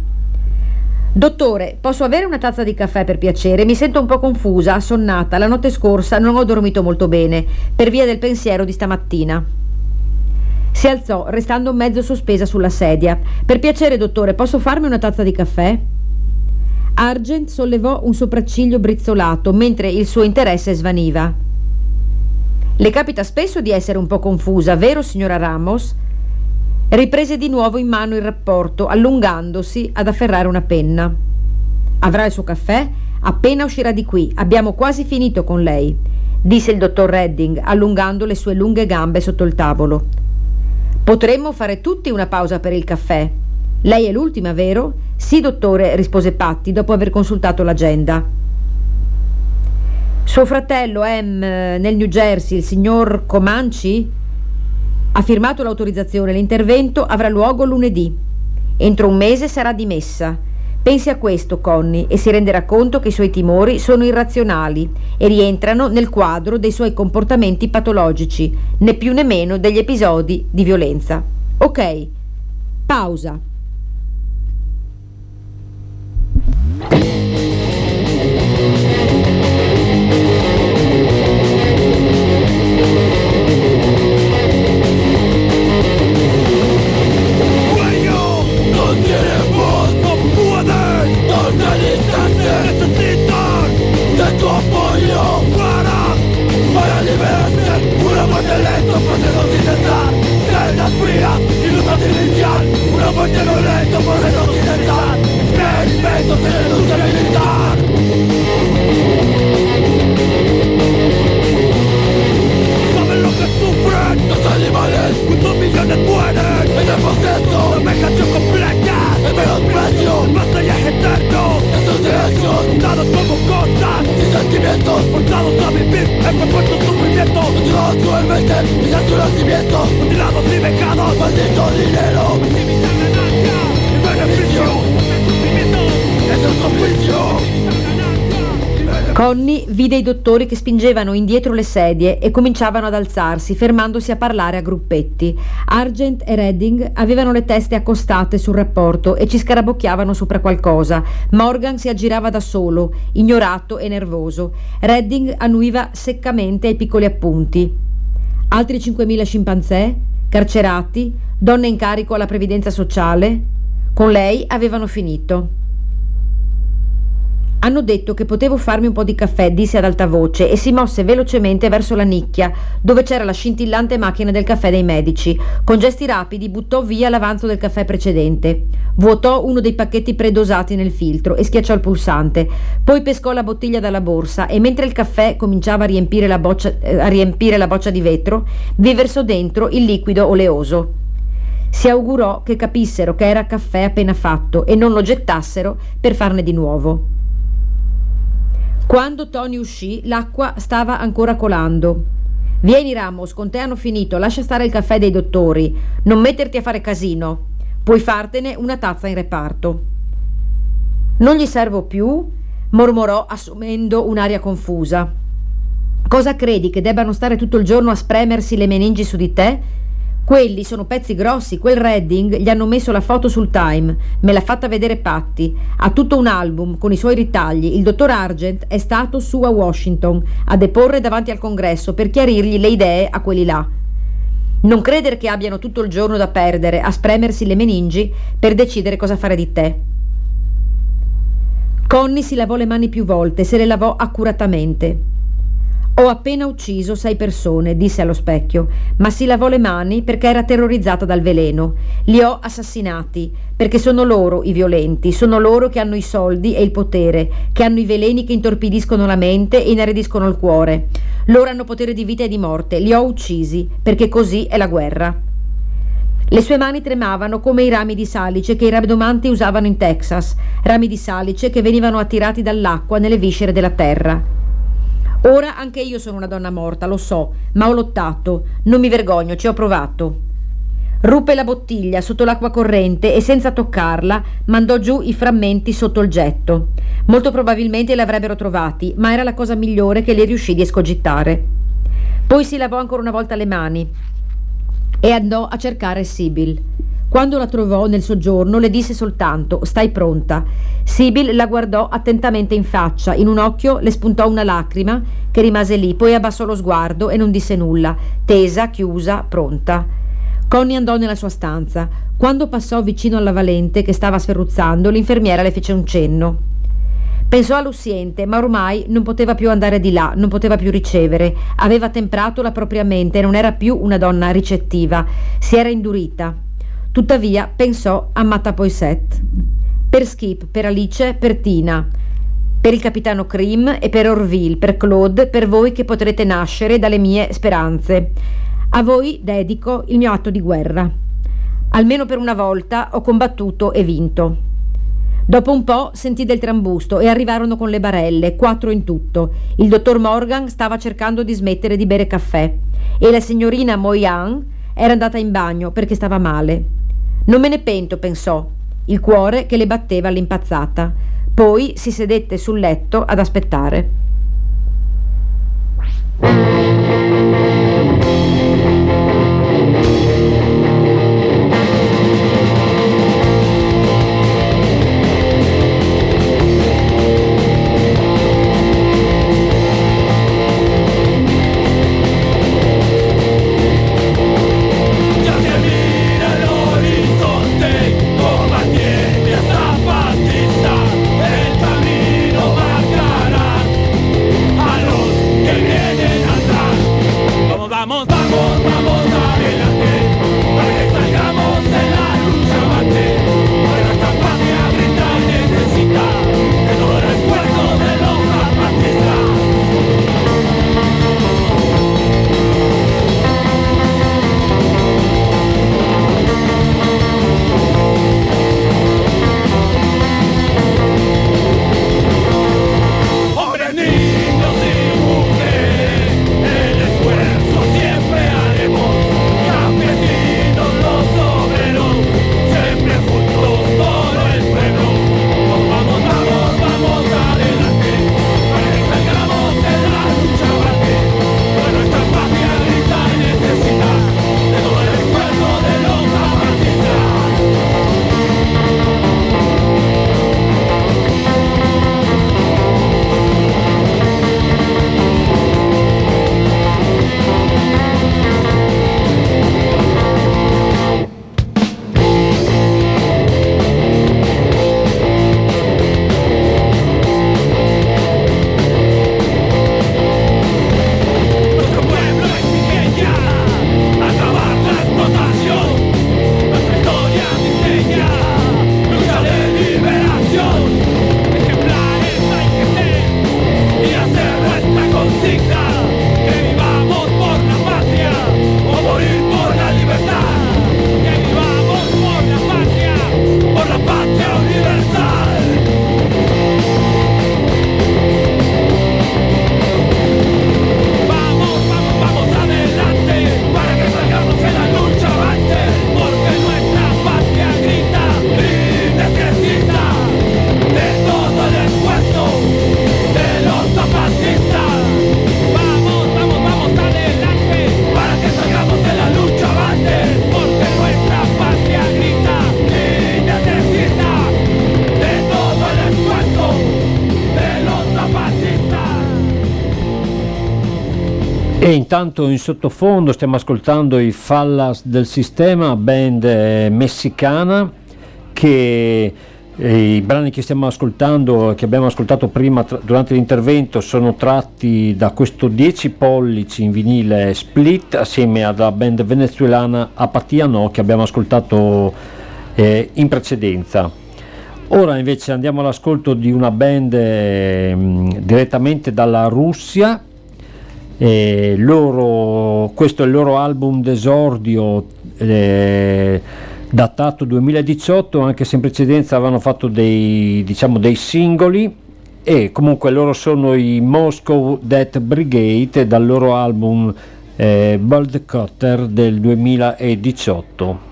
Dottore, posso avere una tazza di caffè per piacere? Mi sento un po' confusa, assonnata. La notte scorsa non ho dormito molto bene, per via del pensiero di stamattina. Si alzò, restando mezzo sospesa sulla sedia. Per piacere, dottore, posso farmi una tazza di caffè? Argent sollevò un sopracciglio brizzolato mentre il suo interesse svaniva. Le capita spesso di essere un po' confusa, vero, signora Ramos? Riprese di nuovo in mano il rapporto, allungandosi ad afferrare una penna. Avrà il suo caffè? Appena uscirà di qui. Abbiamo quasi finito con lei, disse il dottor Redding, allungando le sue lunghe gambe sotto il tavolo. Potremmo fare tutti una pausa per il caffè. Lei è l'ultima, vero? Sì, dottore, rispose Patti dopo aver consultato l'agenda. Suo fratello M nel New Jersey, il signor Comanci, ha firmato l'autorizzazione. L'intervento avrà luogo lunedì. Entro un mese sarà dimessa. Pensi a questo, Connie, e si renderà conto che i suoi timori sono irrazionali e rientrano nel quadro dei suoi comportamenti patologici, né più né meno degli episodi di violenza. Ok, pausa. Una muerte no lento, proceso sin cesar. Experimentos en la industria militar. ¿Saben lo que sufren los animales? Cuántos millones mueren en el proceso vide i dottori che spingevano indietro le sedie e cominciavano ad alzarsi, fermandosi a parlare a gruppetti. Argent e Redding avevano le teste accostate sul rapporto e ci scarabocchiavano sopra qualcosa. Morgan si aggirava da solo, ignorato e nervoso. Redding annuiva seccamente ai piccoli appunti. Altri 5.000 scimpanzé, carcerati, donne in carico alla previdenza sociale. Con lei avevano finito. Hanno detto che potevo farmi un po' di caffè, disse ad alta voce e si mosse velocemente verso la nicchia, dove c'era la scintillante macchina del caffè dei medici. Con gesti rapidi buttò via l'avanzo del caffè precedente. Vuotò uno dei pacchetti predosati nel filtro e schiacciò il pulsante. Poi pescò la bottiglia dalla borsa e mentre il caffè cominciava a riempire la boccia, eh, a riempire la boccia di vetro, vi versò dentro il liquido oleoso. Si augurò che capissero che era caffè appena fatto e non lo gettassero per farne di nuovo. Quando Tony uscì, l'acqua stava ancora colando. Vieni, Ramos, con te hanno finito. Lascia stare il caffè dei dottori. Non metterti a fare casino. Puoi fartene una tazza in reparto. Non gli servo più? mormorò assumendo un'aria confusa. Cosa credi che debbano stare tutto il giorno a spremersi le meningi su di te? Quelli sono pezzi grossi, quel Redding gli hanno messo la foto sul Time, me l'ha fatta vedere Patti. Ha tutto un album con i suoi ritagli. Il dottor Argent è stato su a Washington a deporre davanti al congresso per chiarirgli le idee a quelli là. Non credere che abbiano tutto il giorno da perdere a spremersi le meningi per decidere cosa fare di te. Connie si lavò le mani più volte, se le lavò accuratamente. Ho appena ucciso sei persone, disse allo specchio, ma si lavò le mani perché era terrorizzata dal veleno. Li ho assassinati, perché sono loro i violenti, sono loro che hanno i soldi e il potere, che hanno i veleni che intorpidiscono la mente e inaridiscono il cuore. Loro hanno potere di vita e di morte, li ho uccisi, perché così è la guerra. Le sue mani tremavano come i rami di salice che i rabdomanti usavano in Texas, rami di salice che venivano attirati dall'acqua nelle viscere della terra. Ora anche io sono una donna morta, lo so, ma ho lottato, non mi vergogno, ci ho provato. Ruppe la bottiglia sotto l'acqua corrente e senza toccarla mandò giù i frammenti sotto il getto. Molto probabilmente li avrebbero trovati, ma era la cosa migliore che le riuscì di escogitare. Poi si lavò ancora una volta le mani e andò a cercare Sibyl. Quando la trovò nel soggiorno le disse soltanto Stai pronta. Sibyl la guardò attentamente in faccia, in un occhio le spuntò una lacrima che rimase lì, poi abbassò lo sguardo e non disse nulla, tesa, chiusa, pronta. Connie andò nella sua stanza. Quando passò vicino alla valente che stava sferruzzando, l'infermiera le fece un cenno. Pensò all'ussiente, ma ormai non poteva più andare di là, non poteva più ricevere. Aveva temprato la propria mente, non era più una donna ricettiva, si era indurita. Tuttavia pensò a Matta Poisette. Per Skip, per Alice, per Tina, per il capitano Krim e per Orville, per Claude, per voi che potrete nascere dalle mie speranze. A voi dedico il mio atto di guerra. Almeno per una volta ho combattuto e vinto. Dopo un po' sentì del trambusto e arrivarono con le barelle, quattro in tutto. Il dottor Morgan stava cercando di smettere di bere caffè e la signorina Moyan era andata in bagno perché stava male. Non me ne pento, pensò, il cuore che le batteva all'impazzata. Poi si sedette sul letto ad aspettare. Intanto in sottofondo stiamo ascoltando i Fallas del Sistema, band eh, messicana, che eh, i brani che stiamo ascoltando, che abbiamo ascoltato prima tra- durante l'intervento, sono tratti da questo 10 pollici in vinile split assieme alla band venezuelana Apatia No che abbiamo ascoltato eh, in precedenza. Ora invece andiamo all'ascolto di una band eh, direttamente dalla Russia E loro, questo è il loro album d'esordio eh, datato 2018, anche se in precedenza avevano fatto dei, diciamo, dei singoli e comunque loro sono i Moscow Death Brigade dal loro album eh, Bold Cutter del 2018.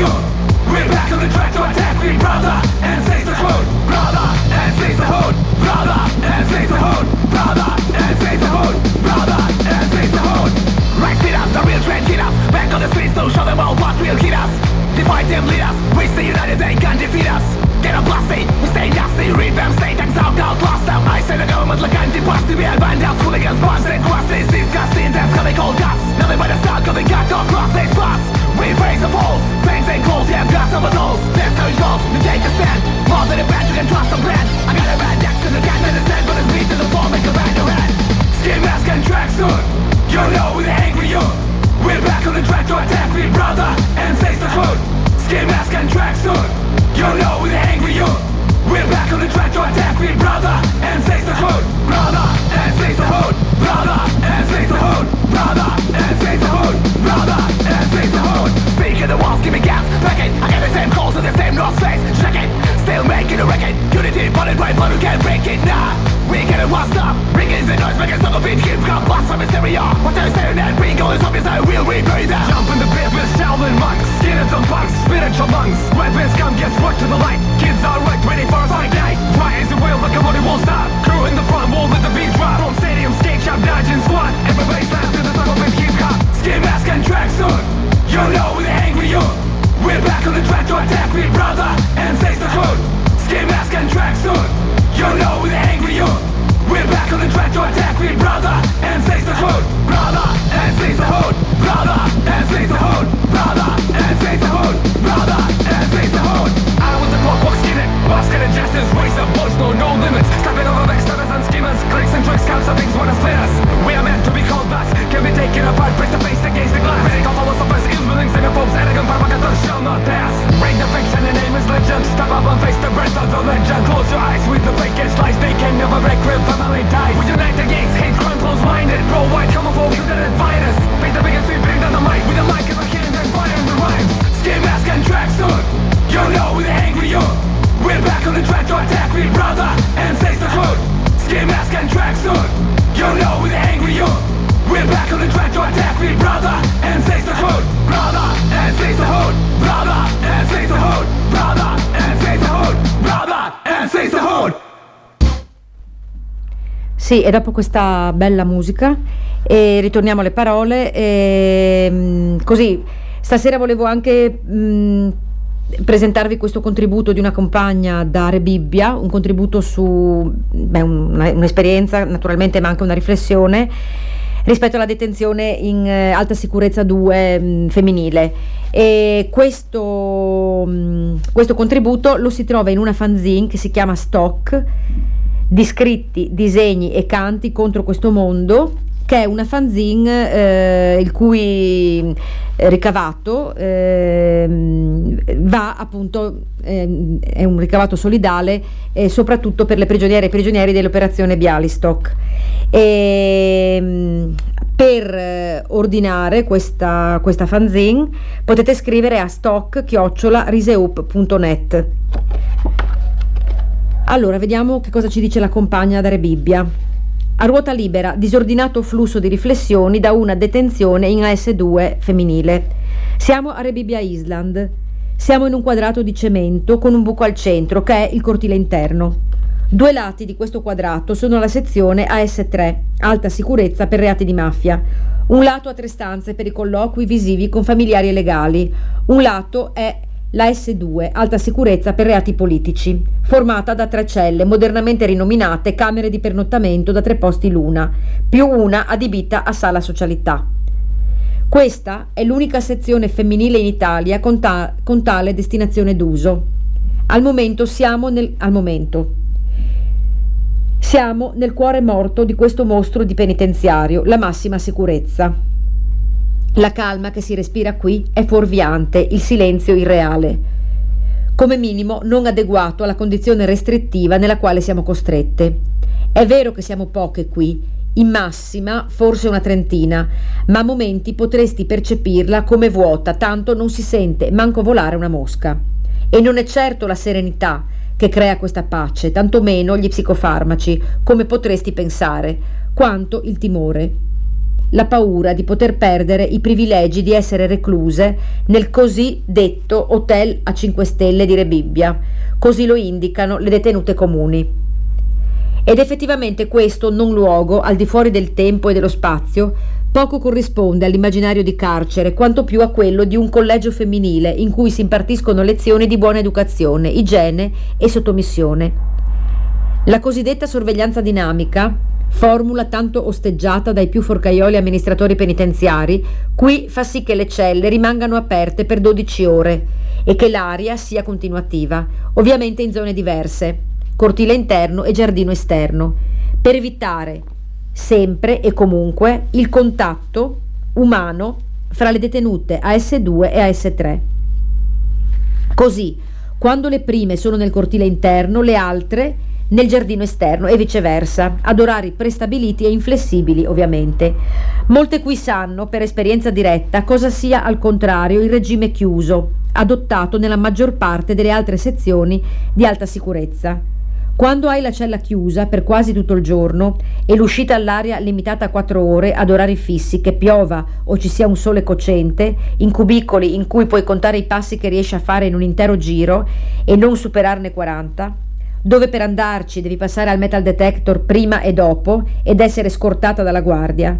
We're back on the track to attack me, brother, and say the truth. Brother, and say the hood. Brother, and say the hood. Brother, and say the hood. Brother, and say the hood. Right speed the real trend hit. Back on the streets, so show them all what will hit us. Them, lead. We stay united, they defeat us. Get a blasty, eh? we stay nasty, read stay tanks out, out, them. I say the government like anti-plasty, we are banned out, hooligans, bombs and crosses, disgusting, that's coming cold guts. Nothing but a stock of the gut, don't cross these spots. We face the falls, fangs and calls, yeah, got some of those. That's how it goes, you take a stand. More than a band, you can trust a brand. I got a bad to the can't understand, but it's beat to the floor, make a band around. Skin mask and tracksuit, you know we're the angry youth. We're back on the track to attack me, brother, and say the truth. Skin mask and tracksuit, you know we're the angry youth. We're back on the track to attack me, brother, and say the truth. Brother, and say the hood. Brother, and say the hood. Brother, and say the hood. Brother, face. Check it, still making a record. Unity, bullet right, but who can't break it now? We get it, what's up? Bring in the noise, make it suck a beat, hip hop, blast from hysteria. What are you saying that? Bring all the zombies, I will rebury them. Jump in the pit with Shaolin monks, skinheads and punks, spiritual monks. Weapons come, get struck to the light. Kids are right, ready for a fight night. Try as you will, the comedy won't stop. Crew in the front, won't let the beat drop. From stadium, skate shop, dodge and squat. Everybody slap to the song of hip hop. Skin mask and tracksuit. You know the angry youth. We're back on the track to attack me, brother, and say the truth. Skin mask and tracksuit. You know we're angry youth. We're back on the track to attack me, brother, and say the hood, brother, and say the hood, brother, and say the hood, brother, and say the hood, brother, and say the hood. I was the clockwork skinning, basket and jesters, race of boys, no, no limits. Stepping over backstabbers and schemers, clicks and tricks, counts of things wanna split us. We are meant thus, can be taken apart, face to face against the glass. Medical philosophers, ill-willing xenophobes, arrogant propagators shall not pass. Break the fiction, the name is legend. Step up and face the breath of the legend. Close your eyes with the fakest lies, they can never break real family ties. We unite against hate, crime, close-minded. Bro, white, homophobe, you didn't fight us. Make the biggest sweep, bring down the mic with a mic in my hand and fire in the rhymes. Skin mask and tracksuit, you know we're the angry youth. We're back on the track to attack me, brother, and say the truth. Skin mask and tracksuit, you know we're the angry youth. We're back on the track to attack me, brother, and say the truth. Brother, and say the hood. Brother, and say the hood. Brother, and say the hood. Brother, and say the hood. Sì, e dopo questa bella musica e ritorniamo alle parole. E, mm, così, stasera volevo anche mm, presentarvi questo contributo di una compagna da Rebibbia, un contributo su beh, una- un'esperienza naturalmente, ma anche una riflessione rispetto alla detenzione in eh, alta sicurezza 2 mh, femminile. E questo, mh, questo contributo lo si trova in una fanzine che si chiama Stock di scritti, disegni e canti contro questo mondo, che è una fanzine eh, il cui eh, ricavato ehm, va appunto, ehm, è un ricavato solidale eh, soprattutto per le prigioniere e prigionieri dell'operazione Bialystok. E, mh, per eh, ordinare questa, questa fanzine potete scrivere a stock-riseup.net. Allora, vediamo che cosa ci dice la compagna da Rebibbia. A ruota libera, disordinato flusso di riflessioni da una detenzione in AS2 femminile. Siamo a Rebibbia Island. Siamo in un quadrato di cemento con un buco al centro che è il cortile interno. Due lati di questo quadrato sono la sezione AS3, alta sicurezza per reati di mafia. Un lato ha tre stanze per i colloqui visivi con familiari e legali. Un lato è la S2, alta sicurezza per reati politici, formata da tre celle modernamente rinominate camere di pernottamento da tre posti l'una, più una adibita a sala socialità. Questa è l'unica sezione femminile in Italia con, ta- con tale destinazione d'uso. Al momento siamo nel, al momento. Siamo nel cuore morto di questo mostro di penitenziario, la massima sicurezza. La calma che si respira qui è fuorviante, il silenzio irreale. Come minimo non adeguato alla condizione restrittiva nella quale siamo costrette. È vero che siamo poche qui, in massima forse una trentina, ma a momenti potresti percepirla come vuota, tanto non si sente manco volare una mosca. E non è certo la serenità che crea questa pace, tantomeno gli psicofarmaci, come potresti pensare, quanto il timore la paura di poter perdere i privilegi di essere recluse nel così detto hotel a 5 stelle di Rebibbia, così lo indicano le detenute comuni. Ed effettivamente questo non luogo, al di fuori del tempo e dello spazio, poco corrisponde all'immaginario di carcere, quanto più a quello di un collegio femminile in cui si impartiscono lezioni di buona educazione, igiene e sottomissione. La cosiddetta sorveglianza dinamica, formula tanto osteggiata dai più forcaioli amministratori penitenziari, qui fa sì che le celle rimangano aperte per 12 ore e che l'aria sia continuativa, ovviamente in zone diverse, cortile interno e giardino esterno, per evitare sempre e comunque il contatto umano fra le detenute AS2 e AS3. Così, quando le prime sono nel cortile interno, le altre nel giardino esterno e viceversa, ad orari prestabiliti e inflessibili ovviamente. Molte qui sanno, per esperienza diretta, cosa sia al contrario il regime chiuso, adottato nella maggior parte delle altre sezioni di alta sicurezza. Quando hai la cella chiusa per quasi tutto il giorno e l'uscita all'aria limitata a quattro ore ad orari fissi, che piova o ci sia un sole cocente, in cubicoli in cui puoi contare i passi che riesci a fare in un intero giro e non superarne 40, dove per andarci devi passare al metal detector prima e dopo ed essere scortata dalla guardia.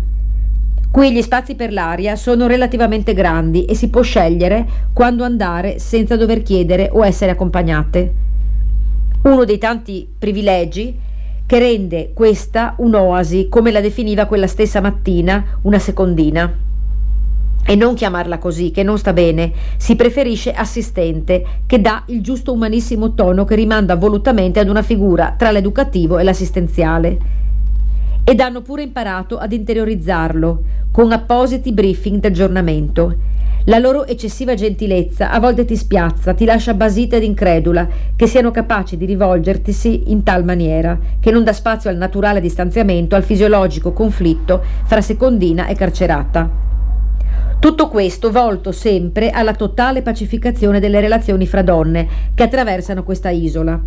Qui gli spazi per l'aria sono relativamente grandi e si può scegliere quando andare senza dover chiedere o essere accompagnate. Uno dei tanti privilegi che rende questa un'oasi, come la definiva quella stessa mattina una secondina e non chiamarla così, che non sta bene, si preferisce assistente, che dà il giusto umanissimo tono che rimanda volutamente ad una figura tra l'educativo e l'assistenziale. Ed hanno pure imparato ad interiorizzarlo, con appositi briefing d'aggiornamento. La loro eccessiva gentilezza a volte ti spiazza, ti lascia basita ed incredula che siano capaci di rivolgertisi in tal maniera, che non dà spazio al naturale distanziamento, al fisiologico conflitto fra secondina e carcerata. Tutto questo volto sempre alla totale pacificazione delle relazioni fra donne che attraversano questa isola,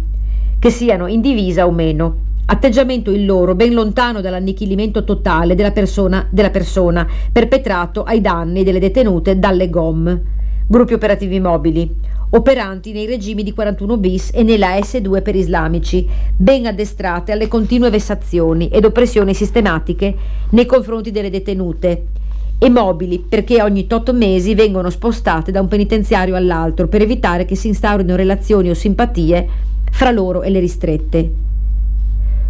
che siano in divisa o meno. Atteggiamento il loro ben lontano dall'annichilimento totale della persona, della persona perpetrato ai danni delle detenute dalle GOM, gruppi operativi mobili, operanti nei regimi di 41 bis e nella S2 per islamici, ben addestrate alle continue vessazioni ed oppressioni sistematiche nei confronti delle detenute e mobili perché ogni tot mesi vengono spostate da un penitenziario all'altro per evitare che si instaurino relazioni o simpatie fra loro e le ristrette.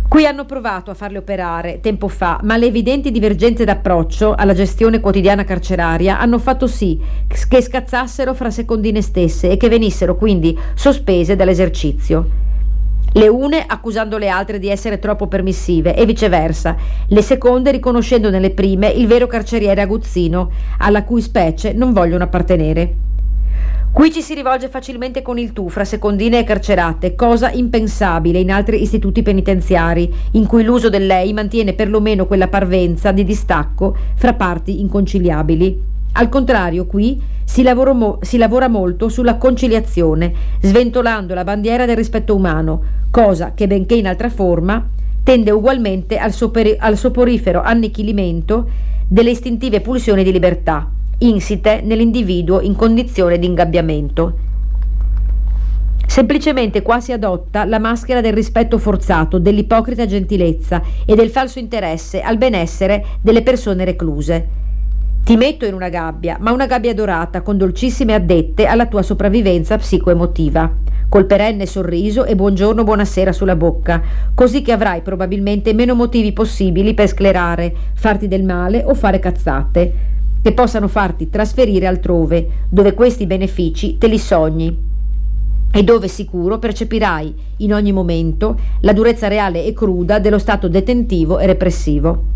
Qui hanno provato a farle operare tempo fa, ma le evidenti divergenze d'approccio alla gestione quotidiana carceraria hanno fatto sì che scazzassero fra secondine stesse e che venissero quindi sospese dall'esercizio le une accusando le altre di essere troppo permissive e viceversa, le seconde riconoscendo nelle prime il vero carceriere aguzzino, alla cui specie non vogliono appartenere. Qui ci si rivolge facilmente con il tu fra secondine e carcerate, cosa impensabile in altri istituti penitenziari, in cui l'uso del lei mantiene perlomeno quella parvenza di distacco fra parti inconciliabili. Al contrario, qui si, mo- si, lavora molto sulla conciliazione, sventolando la bandiera del rispetto umano, cosa che, benché in altra forma, tende ugualmente al, al soporifero annichilimento delle istintive pulsioni di libertà, insite nell'individuo in condizione di ingabbiamento. Semplicemente qua si adotta la maschera del rispetto forzato, dell'ipocrita gentilezza e del falso interesse al benessere delle persone recluse. Ti metto in una gabbia, ma una gabbia dorata con dolcissime addette alla tua sopravvivenza psicoemotiva, col perenne sorriso e buongiorno buonasera sulla bocca, così che avrai probabilmente meno motivi possibili per sclerare, farti del male o fare cazzate, che possano farti trasferire altrove, dove questi benefici te li sogni. E dove sicuro percepirai in ogni momento la durezza reale e cruda dello stato detentivo e repressivo.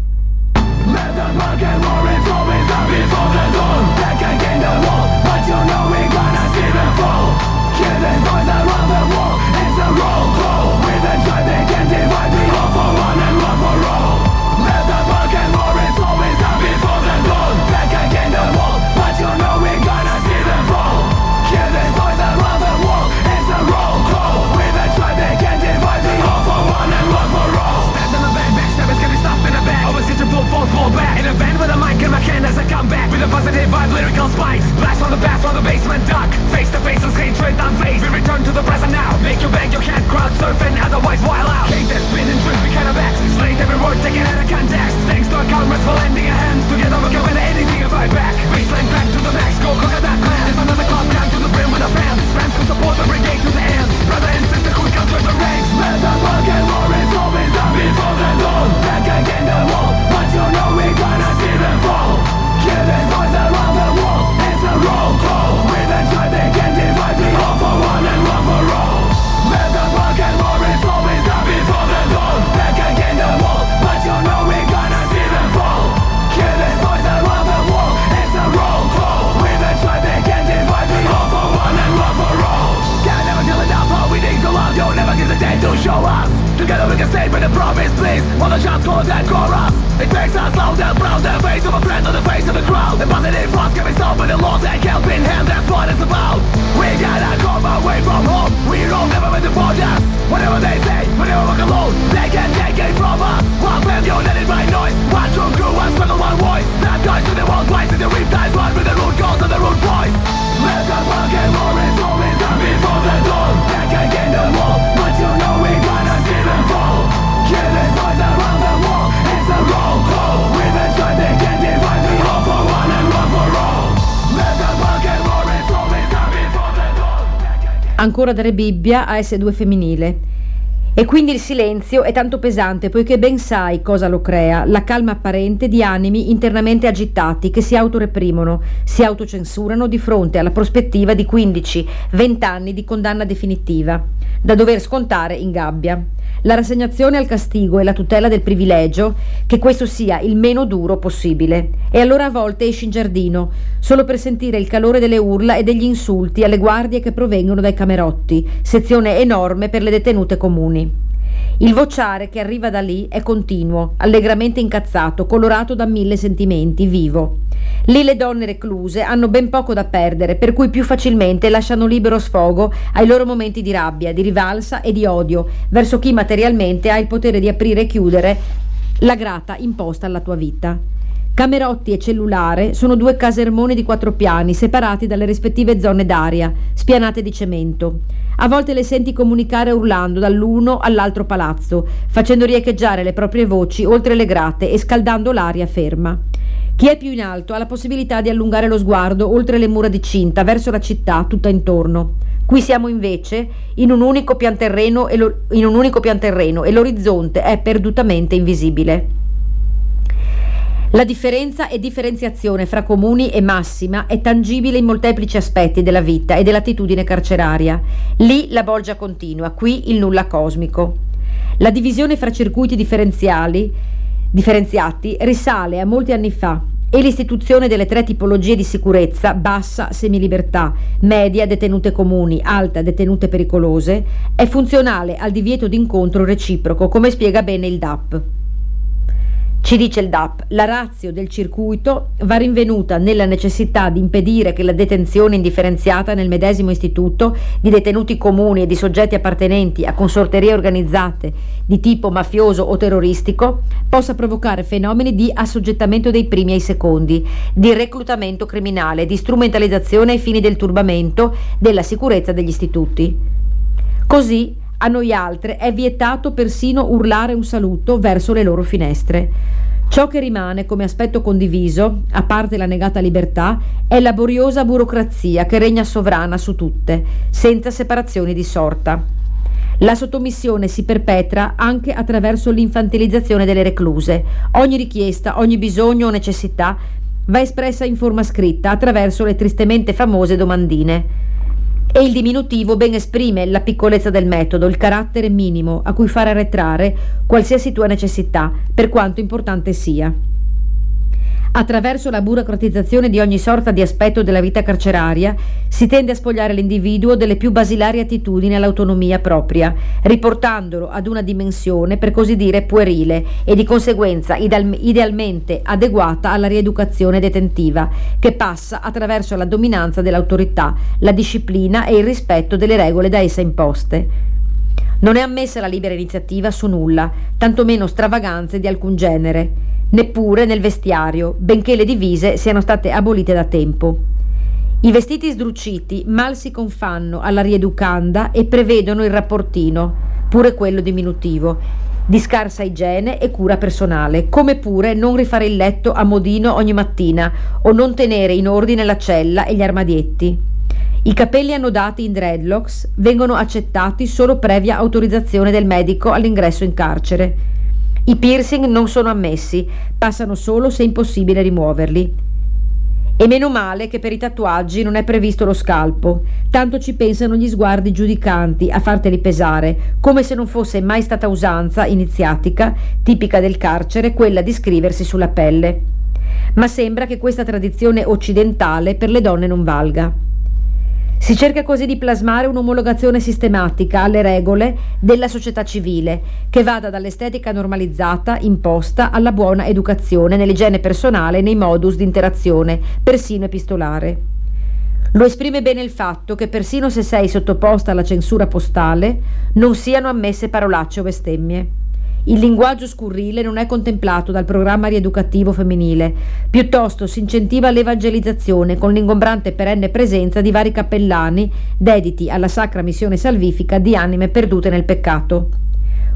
Ancora da Re Bibbia a S2 femminile. E quindi il silenzio è tanto pesante poiché ben sai cosa lo crea, la calma apparente di animi internamente agitati che si autoreprimono, si autocensurano di fronte alla prospettiva di 15-20 anni di condanna definitiva, da dover scontare in gabbia. La rassegnazione al castigo e la tutela del privilegio, che questo sia il meno duro possibile. E allora a volte esci in giardino, solo per sentire il calore delle urla e degli insulti alle guardie che provengono dai camerotti, sezione enorme per le detenute comuni. Il vociare che arriva da lì è continuo, allegramente incazzato, colorato da mille sentimenti, vivo. Lì le donne recluse hanno ben poco da perdere, per cui più facilmente lasciano libero sfogo ai loro momenti di rabbia, di rivalsa e di odio verso chi materialmente ha il potere di aprire e chiudere la grata imposta alla tua vita. Camerotti e cellulare sono due casermoni di quattro piani, separati dalle rispettive zone d'aria, spianate di cemento. A volte le senti comunicare urlando dall'uno all'altro palazzo, facendo riecheggiare le proprie voci oltre le grate e scaldando l'aria ferma. Chi è più in alto ha la possibilità di allungare lo sguardo oltre le mura di cinta, verso la città tutta intorno. Qui siamo invece in un unico pianterreno e, e l'orizzonte è perdutamente invisibile. La differenza e differenziazione fra comuni e massima è tangibile in molteplici aspetti della vita e dell'attitudine carceraria. Lì la bolgia continua, qui il nulla cosmico. La divisione fra circuiti differenziati risale a molti anni fa e l'istituzione delle tre tipologie di sicurezza, bassa semilibertà, media detenute comuni, alta detenute pericolose, è funzionale al divieto d'incontro reciproco, come spiega bene il DAP. Ci dice il DAP, la razio del circuito va rinvenuta nella necessità di impedire che la detenzione indifferenziata nel medesimo istituto di detenuti comuni e di soggetti appartenenti a consorterie organizzate di tipo mafioso o terroristico possa provocare fenomeni di assoggettamento dei primi ai secondi, di reclutamento criminale, di strumentalizzazione ai fini del turbamento della sicurezza degli istituti. Così a noi altre è vietato persino urlare un saluto verso le loro finestre. Ciò che rimane come aspetto condiviso, a parte la negata libertà, è laboriosa burocrazia che regna sovrana su tutte, senza separazioni di sorta. La sottomissione si perpetra anche attraverso l'infantilizzazione delle recluse. Ogni richiesta, ogni bisogno o necessità va espressa in forma scritta attraverso le tristemente famose domandine e il diminutivo ben esprime la piccolezza del metodo, il carattere minimo a cui fare arretrare qualsiasi tua necessità, per quanto importante sia. Attraverso la burocratizzazione di ogni sorta di aspetto della vita carceraria si tende a spogliare l'individuo delle più basilari attitudini all'autonomia propria, riportandolo ad una dimensione per così dire puerile e di conseguenza ideal- idealmente adeguata alla rieducazione detentiva, che passa attraverso la dominanza dell'autorità, la disciplina e il rispetto delle regole da essa imposte. Non è ammessa la libera iniziativa su nulla, tantomeno stravaganze di alcun genere, neppure nel vestiario, benché le divise siano state abolite da tempo. I vestiti sdruciti mal si confanno alla rieducanda e prevedono il rapportino, pure quello diminutivo, di scarsa igiene e cura personale, come pure non rifare il letto a modino ogni mattina o non tenere in ordine la cella e gli armadietti. I capelli annodati in dreadlocks vengono accettati solo previa autorizzazione del medico all'ingresso in carcere. I piercing non sono ammessi, passano solo se è impossibile rimuoverli. E meno male che per i tatuaggi non è previsto lo scalpo, tanto ci pensano gli sguardi giudicanti a farteli pesare, come se non fosse mai stata usanza iniziatica, tipica del carcere, quella di scriversi sulla pelle. Ma sembra che questa tradizione occidentale per le donne non valga. Si cerca così di plasmare un'omologazione sistematica alle regole della società civile, che vada dall'estetica normalizzata imposta alla buona educazione nell'igiene personale e nei modus di interazione, persino epistolare. Lo esprime bene il fatto che persino se sei sottoposta alla censura postale, non siano ammesse parolacce o bestemmie. Il linguaggio scurrile non è contemplato dal programma rieducativo femminile, piuttosto si incentiva l'evangelizzazione con l'ingombrante perenne presenza di vari cappellani dediti alla sacra missione salvifica di anime perdute nel peccato.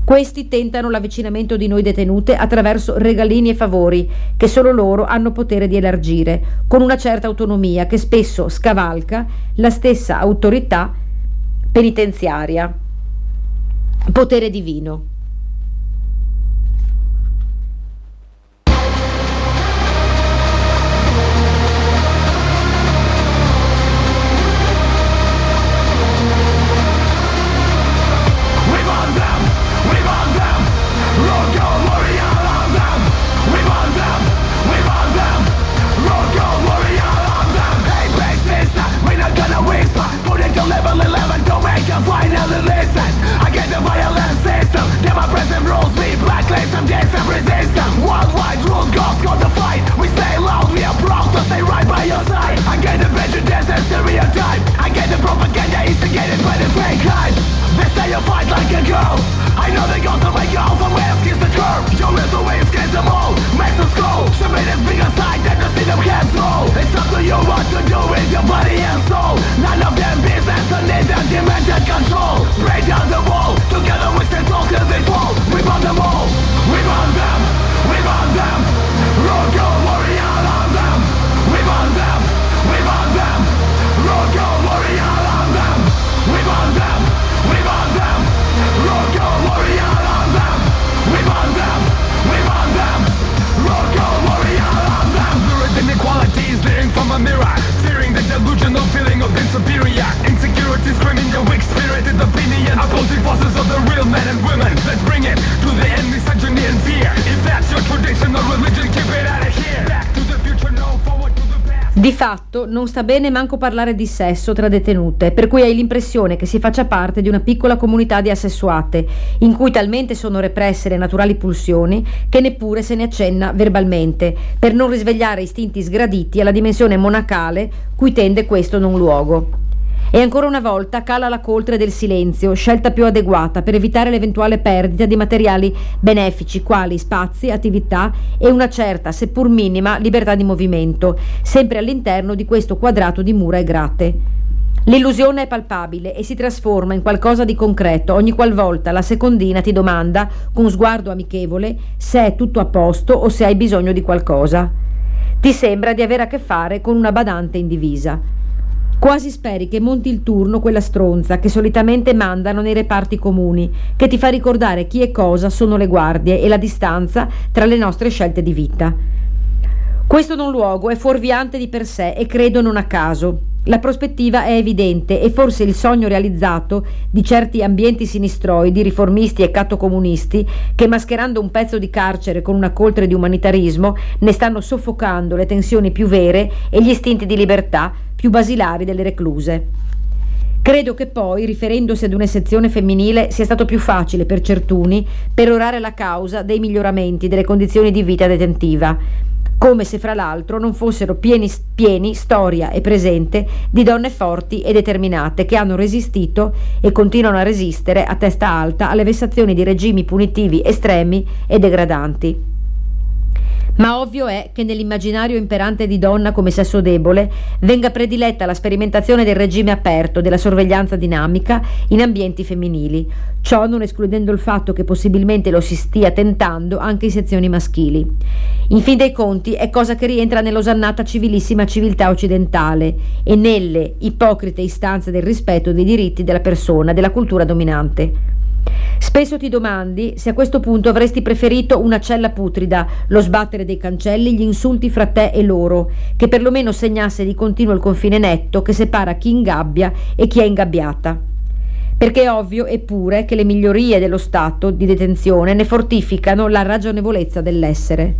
Questi tentano l'avvicinamento di noi detenute attraverso regalini e favori che solo loro hanno potere di elargire, con una certa autonomia che spesso scavalca la stessa autorità penitenziaria. Potere divino. By your side. I get the prejudice and stereotype. I get the propaganda instigated by the fake hype. They say you fight like a girl. I know they go to my girl from where is the curve. Your little ways kiss them all. Makes them skull. Submit this bigger side than to see them cancel. It's up to you what to do with your body and soul. None of them business and need them demented control. Break down the wall. Together we stand tall till they fall. We want them all. We want them. We want them. Rock your mirror. Fearing the delusional feeling of being superior. Insecurity screaming your weak spirited opinion. Opposing forces of the real men and women. Let's bring it to the end, misogyny and fear. If that's your traditional religion, keep it out of here. Back to the future, no forward the. Di fatto non sta bene manco parlare di sesso tra detenute, per cui hai l'impressione che si faccia parte di una piccola comunità di assessuate, in cui talmente sono represse le naturali pulsioni che neppure se ne accenna verbalmente, per non risvegliare istinti sgraditi alla dimensione monacale cui tende questo non luogo. E ancora una volta cala la coltre del silenzio, scelta più adeguata per evitare l'eventuale perdita di materiali benefici quali spazi, attività e una certa, seppur minima, libertà di movimento, sempre all'interno di questo quadrato di mura e grate. L'illusione è palpabile e si trasforma in qualcosa di concreto ogni qualvolta la secondina ti domanda, con sguardo amichevole, se è tutto a posto o se hai bisogno di qualcosa. Ti sembra di avere a che fare con una badante in divisa. Quasi speri che monti il turno quella stronza che solitamente mandano nei reparti comuni, che ti fa ricordare chi e cosa sono le guardie e la distanza tra le nostre scelte di vita. Questo non luogo è fuorviante di per sé e credo non a caso. La prospettiva è evidente e forse il sogno realizzato di certi ambienti sinistroidi, riformisti e cattocomunisti che mascherando un pezzo di carcere con una coltre di umanitarismo ne stanno soffocando le tensioni più vere e gli istinti di libertà più basilari delle recluse. Credo che poi, riferendosi ad una sezione femminile, sia stato più facile per certuni perorare la causa dei miglioramenti delle condizioni di vita detentiva, come se fra l'altro non fossero pieni, pieni storia e presente di donne forti e determinate che hanno resistito e continuano a resistere a testa alta alle vessazioni di regimi punitivi estremi e degradanti. Ma ovvio è che nell'immaginario imperante di donna come sesso debole venga prediletta la sperimentazione del regime aperto, della sorveglianza dinamica in ambienti femminili, ciò non escludendo il fatto che possibilmente lo si stia tentando anche in sezioni maschili. In fin dei conti è cosa che rientra nell'osannata civilissima civiltà occidentale e nelle ipocrite istanze del rispetto dei diritti della persona, della cultura dominante. Spesso ti domandi se a questo punto avresti preferito una cella putrida, lo sbattere dei cancelli, gli insulti fra te e loro, che perlomeno segnasse di continuo il confine netto che separa chi ingabbia e chi è ingabbiata. Perché è ovvio, eppure, che le migliorie dello stato di detenzione ne fortificano la ragionevolezza dell'essere.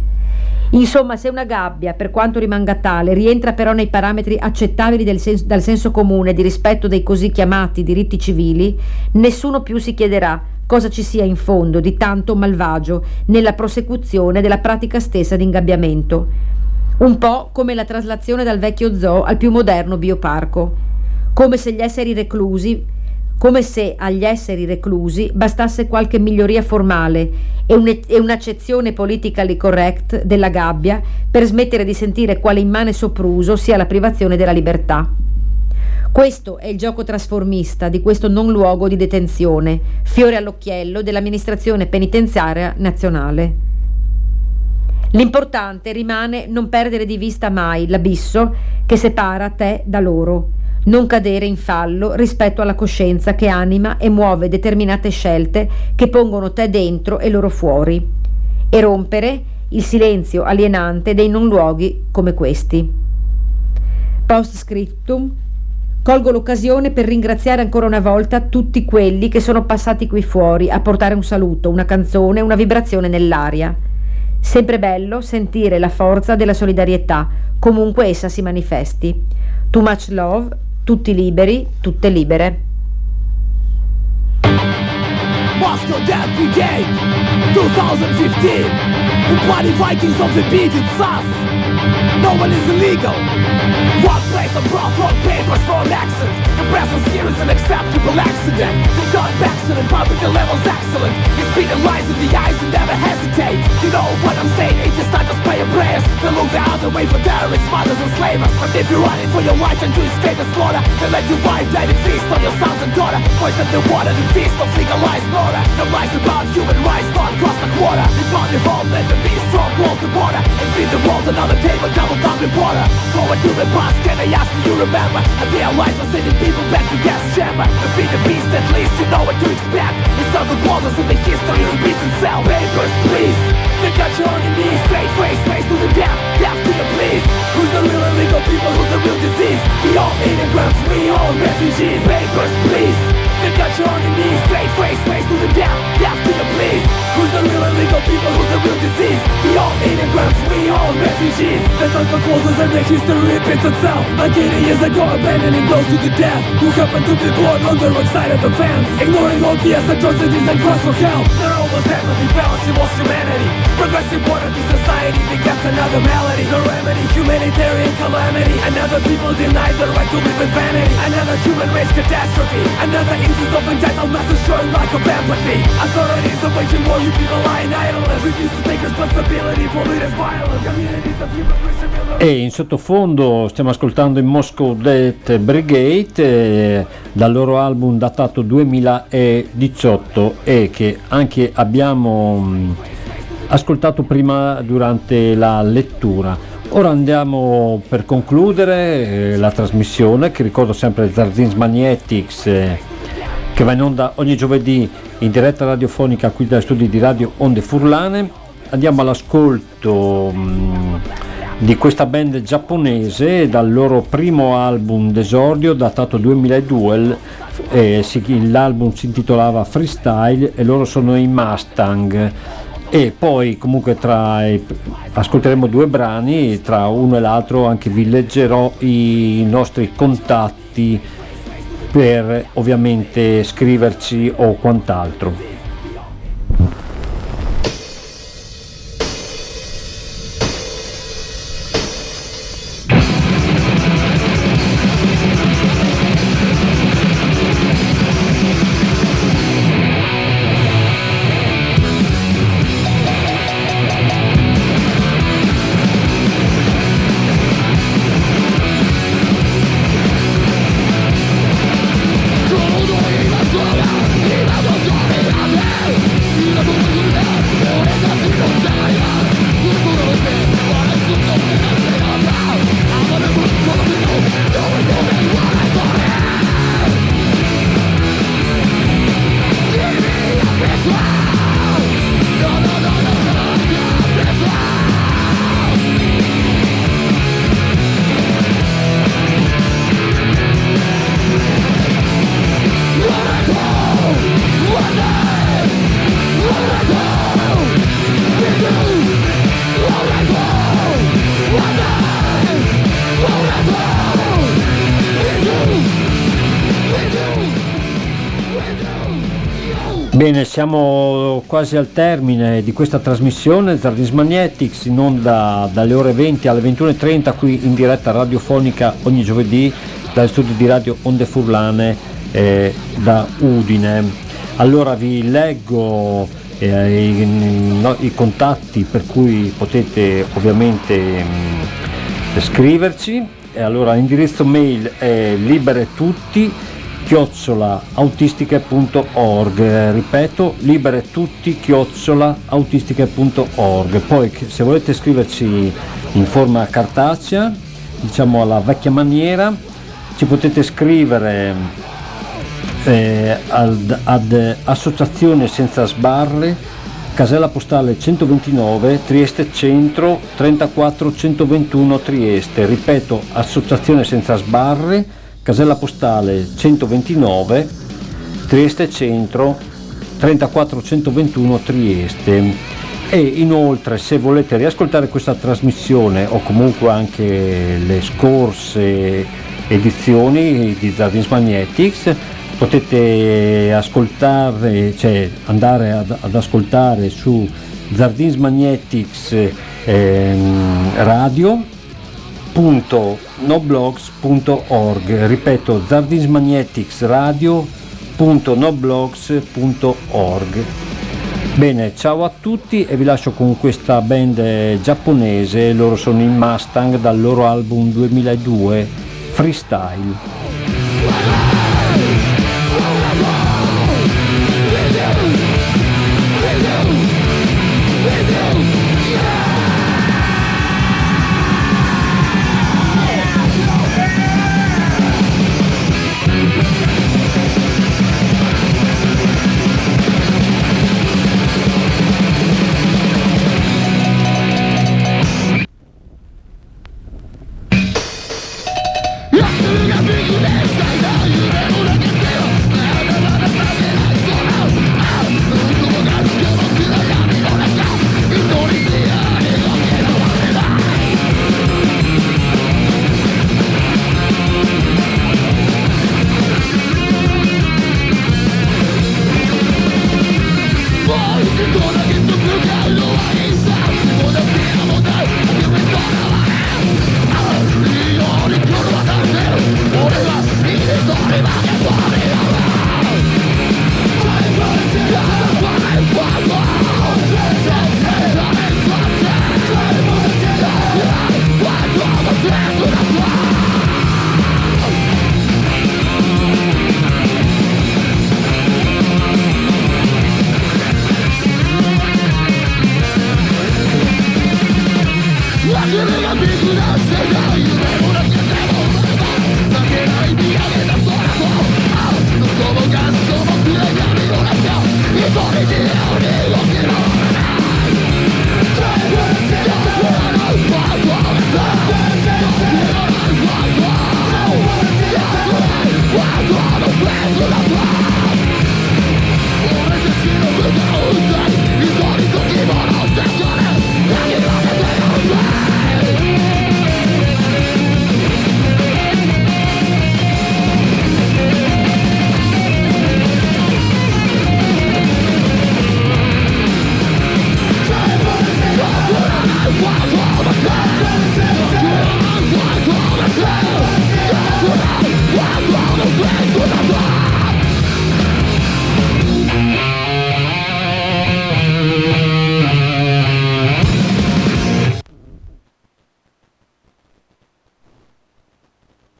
Insomma, se una gabbia, per quanto rimanga tale, rientra però nei parametri accettabili senso, dal senso comune di rispetto dei così chiamati diritti civili, nessuno più si chiederà cosa ci sia in fondo di tanto malvagio nella prosecuzione della pratica stessa di ingabbiamento. Un po' come la traslazione dal vecchio zoo al più moderno bioparco. Come se gli esseri reclusi come se agli esseri reclusi bastasse qualche miglioria formale e, un, un'accezione politically correct della gabbia per smettere di sentire quale immane sopruso sia la privazione della libertà. Questo è il gioco trasformista di questo non luogo di detenzione, fiore all'occhiello dell'amministrazione penitenziaria nazionale. L'importante rimane non perdere di vista mai l'abisso che separa te da loro non cadere in fallo rispetto alla coscienza che anima e muove determinate scelte che pongono te dentro e loro fuori, e rompere il silenzio alienante dei non luoghi come questi. Post scriptum Colgo l'occasione per ringraziare ancora una volta tutti quelli che sono passati qui fuori a portare un saluto, una canzone, una vibrazione nell'aria. Sempre bello sentire la forza della solidarietà, comunque essa si manifesti. Too much love, tutti liberi, tutte libere. Moscow Death Brigade? 2015 The bloody Vikings of the beat, it's us No one is illegal. One place of on papers for accent The presence here is an acceptable accident. The done accident, public level's excellent. You speak the lies in the eyes and never hesitate. You know what I'm saying, it's just not just player prayers. They look the other way for terrorists, mothers and slavers. But if you're running for your life and to escape the slaughter They let you vibe, let it feast on your sons and daughter Poison the water, the feast of legalized murder The lies about human rights, not cross the quarter. They found your home, let them be strong, close the border And feed the world another table, double down reporter Forward to the past, can I ask you remember. I realize I'm sending people back to gas chamber. And feed the beast, at least you know what to expect. It's other borders in the history repeats itself Papers, please. They got you on your knees, straight face, face to the death. Death to the police Who's the real illegal people, who's the real disease? We all immigrants, we all refugees. Papers, please They got you on your knees, straight face, face to the death Death to the police Who's the real illegal people, who's the real disease? We all immigrants, we all refugees. The cycle closes and the history repeats itself. Like 80 years ago, abandoning those to the death. Who happen to be born on the wrong side of the fence? Ignoring all the atrocities and cries for help. They're almost empathy, balance, lost humanity. Progressive to society begets another malady The remedy, humanitarian calamity. Another people denied the right to live with vanity. Another human race catastrophe. Another instance of entitled masses showing lack of empathy Authorities are waging war, you people lie in idleness Refuse to take responsibility for leaders violence Communities of human e in sottofondo stiamo ascoltando in Moscow Death Brigade eh, dal loro album datato 2018 e che anche abbiamo mh, ascoltato prima durante la lettura. Ora andiamo per concludere eh, la trasmissione che ricordo sempre Zarzins Magnetics eh, che va in onda ogni giovedì in diretta radiofonica qui dai studi di Radio Onde Furlane. Andiamo all'ascolto mh, di questa band giapponese dal loro primo album d'esordio datato 2002 eh, l'album si intitolava Freestyle e loro sono i Mustang. E poi comunque tra ascolteremo due brani tra uno e l'altro anche vi leggerò i nostri contatti per ovviamente scriverci o quant'altro Bene, siamo quasi al termine di questa trasmissione Zardins Magnetics in onda dalle ore 20 alle 21.30 qui in diretta radiofonica ogni giovedì dal studio di radio Onde Furlane eh, da Udine. Allora vi leggo eh, i, no, i, contatti per cui potete ovviamente mh, scriverci. E allora l'indirizzo mail è libere tutti chiocciola autistiche.org ripeto libere tutti autistiche.org poi se volete scriverci in forma cartacea diciamo alla vecchia maniera ci potete scrivere eh, ad, ad associazione senza sbarre casella postale 129 Trieste Centro 34 121 Trieste. Ripeto associazione senza sbarre casella postale 129 Trieste Centro 34 121 Trieste. E inoltre se volete riascoltare questa trasmissione o comunque anche le scorse edizioni di Zardins Magnetics potete ascoltare, cioè andare ad, ad ascoltare su Zardins Magnetics ehm, radio www.noblogs.org ripeto zardinsmagneticsradio.noblogs.org bene ciao a tutti e vi lascio con questa band giapponese. Loro sono in Mustang dal loro album 2002 Freestyle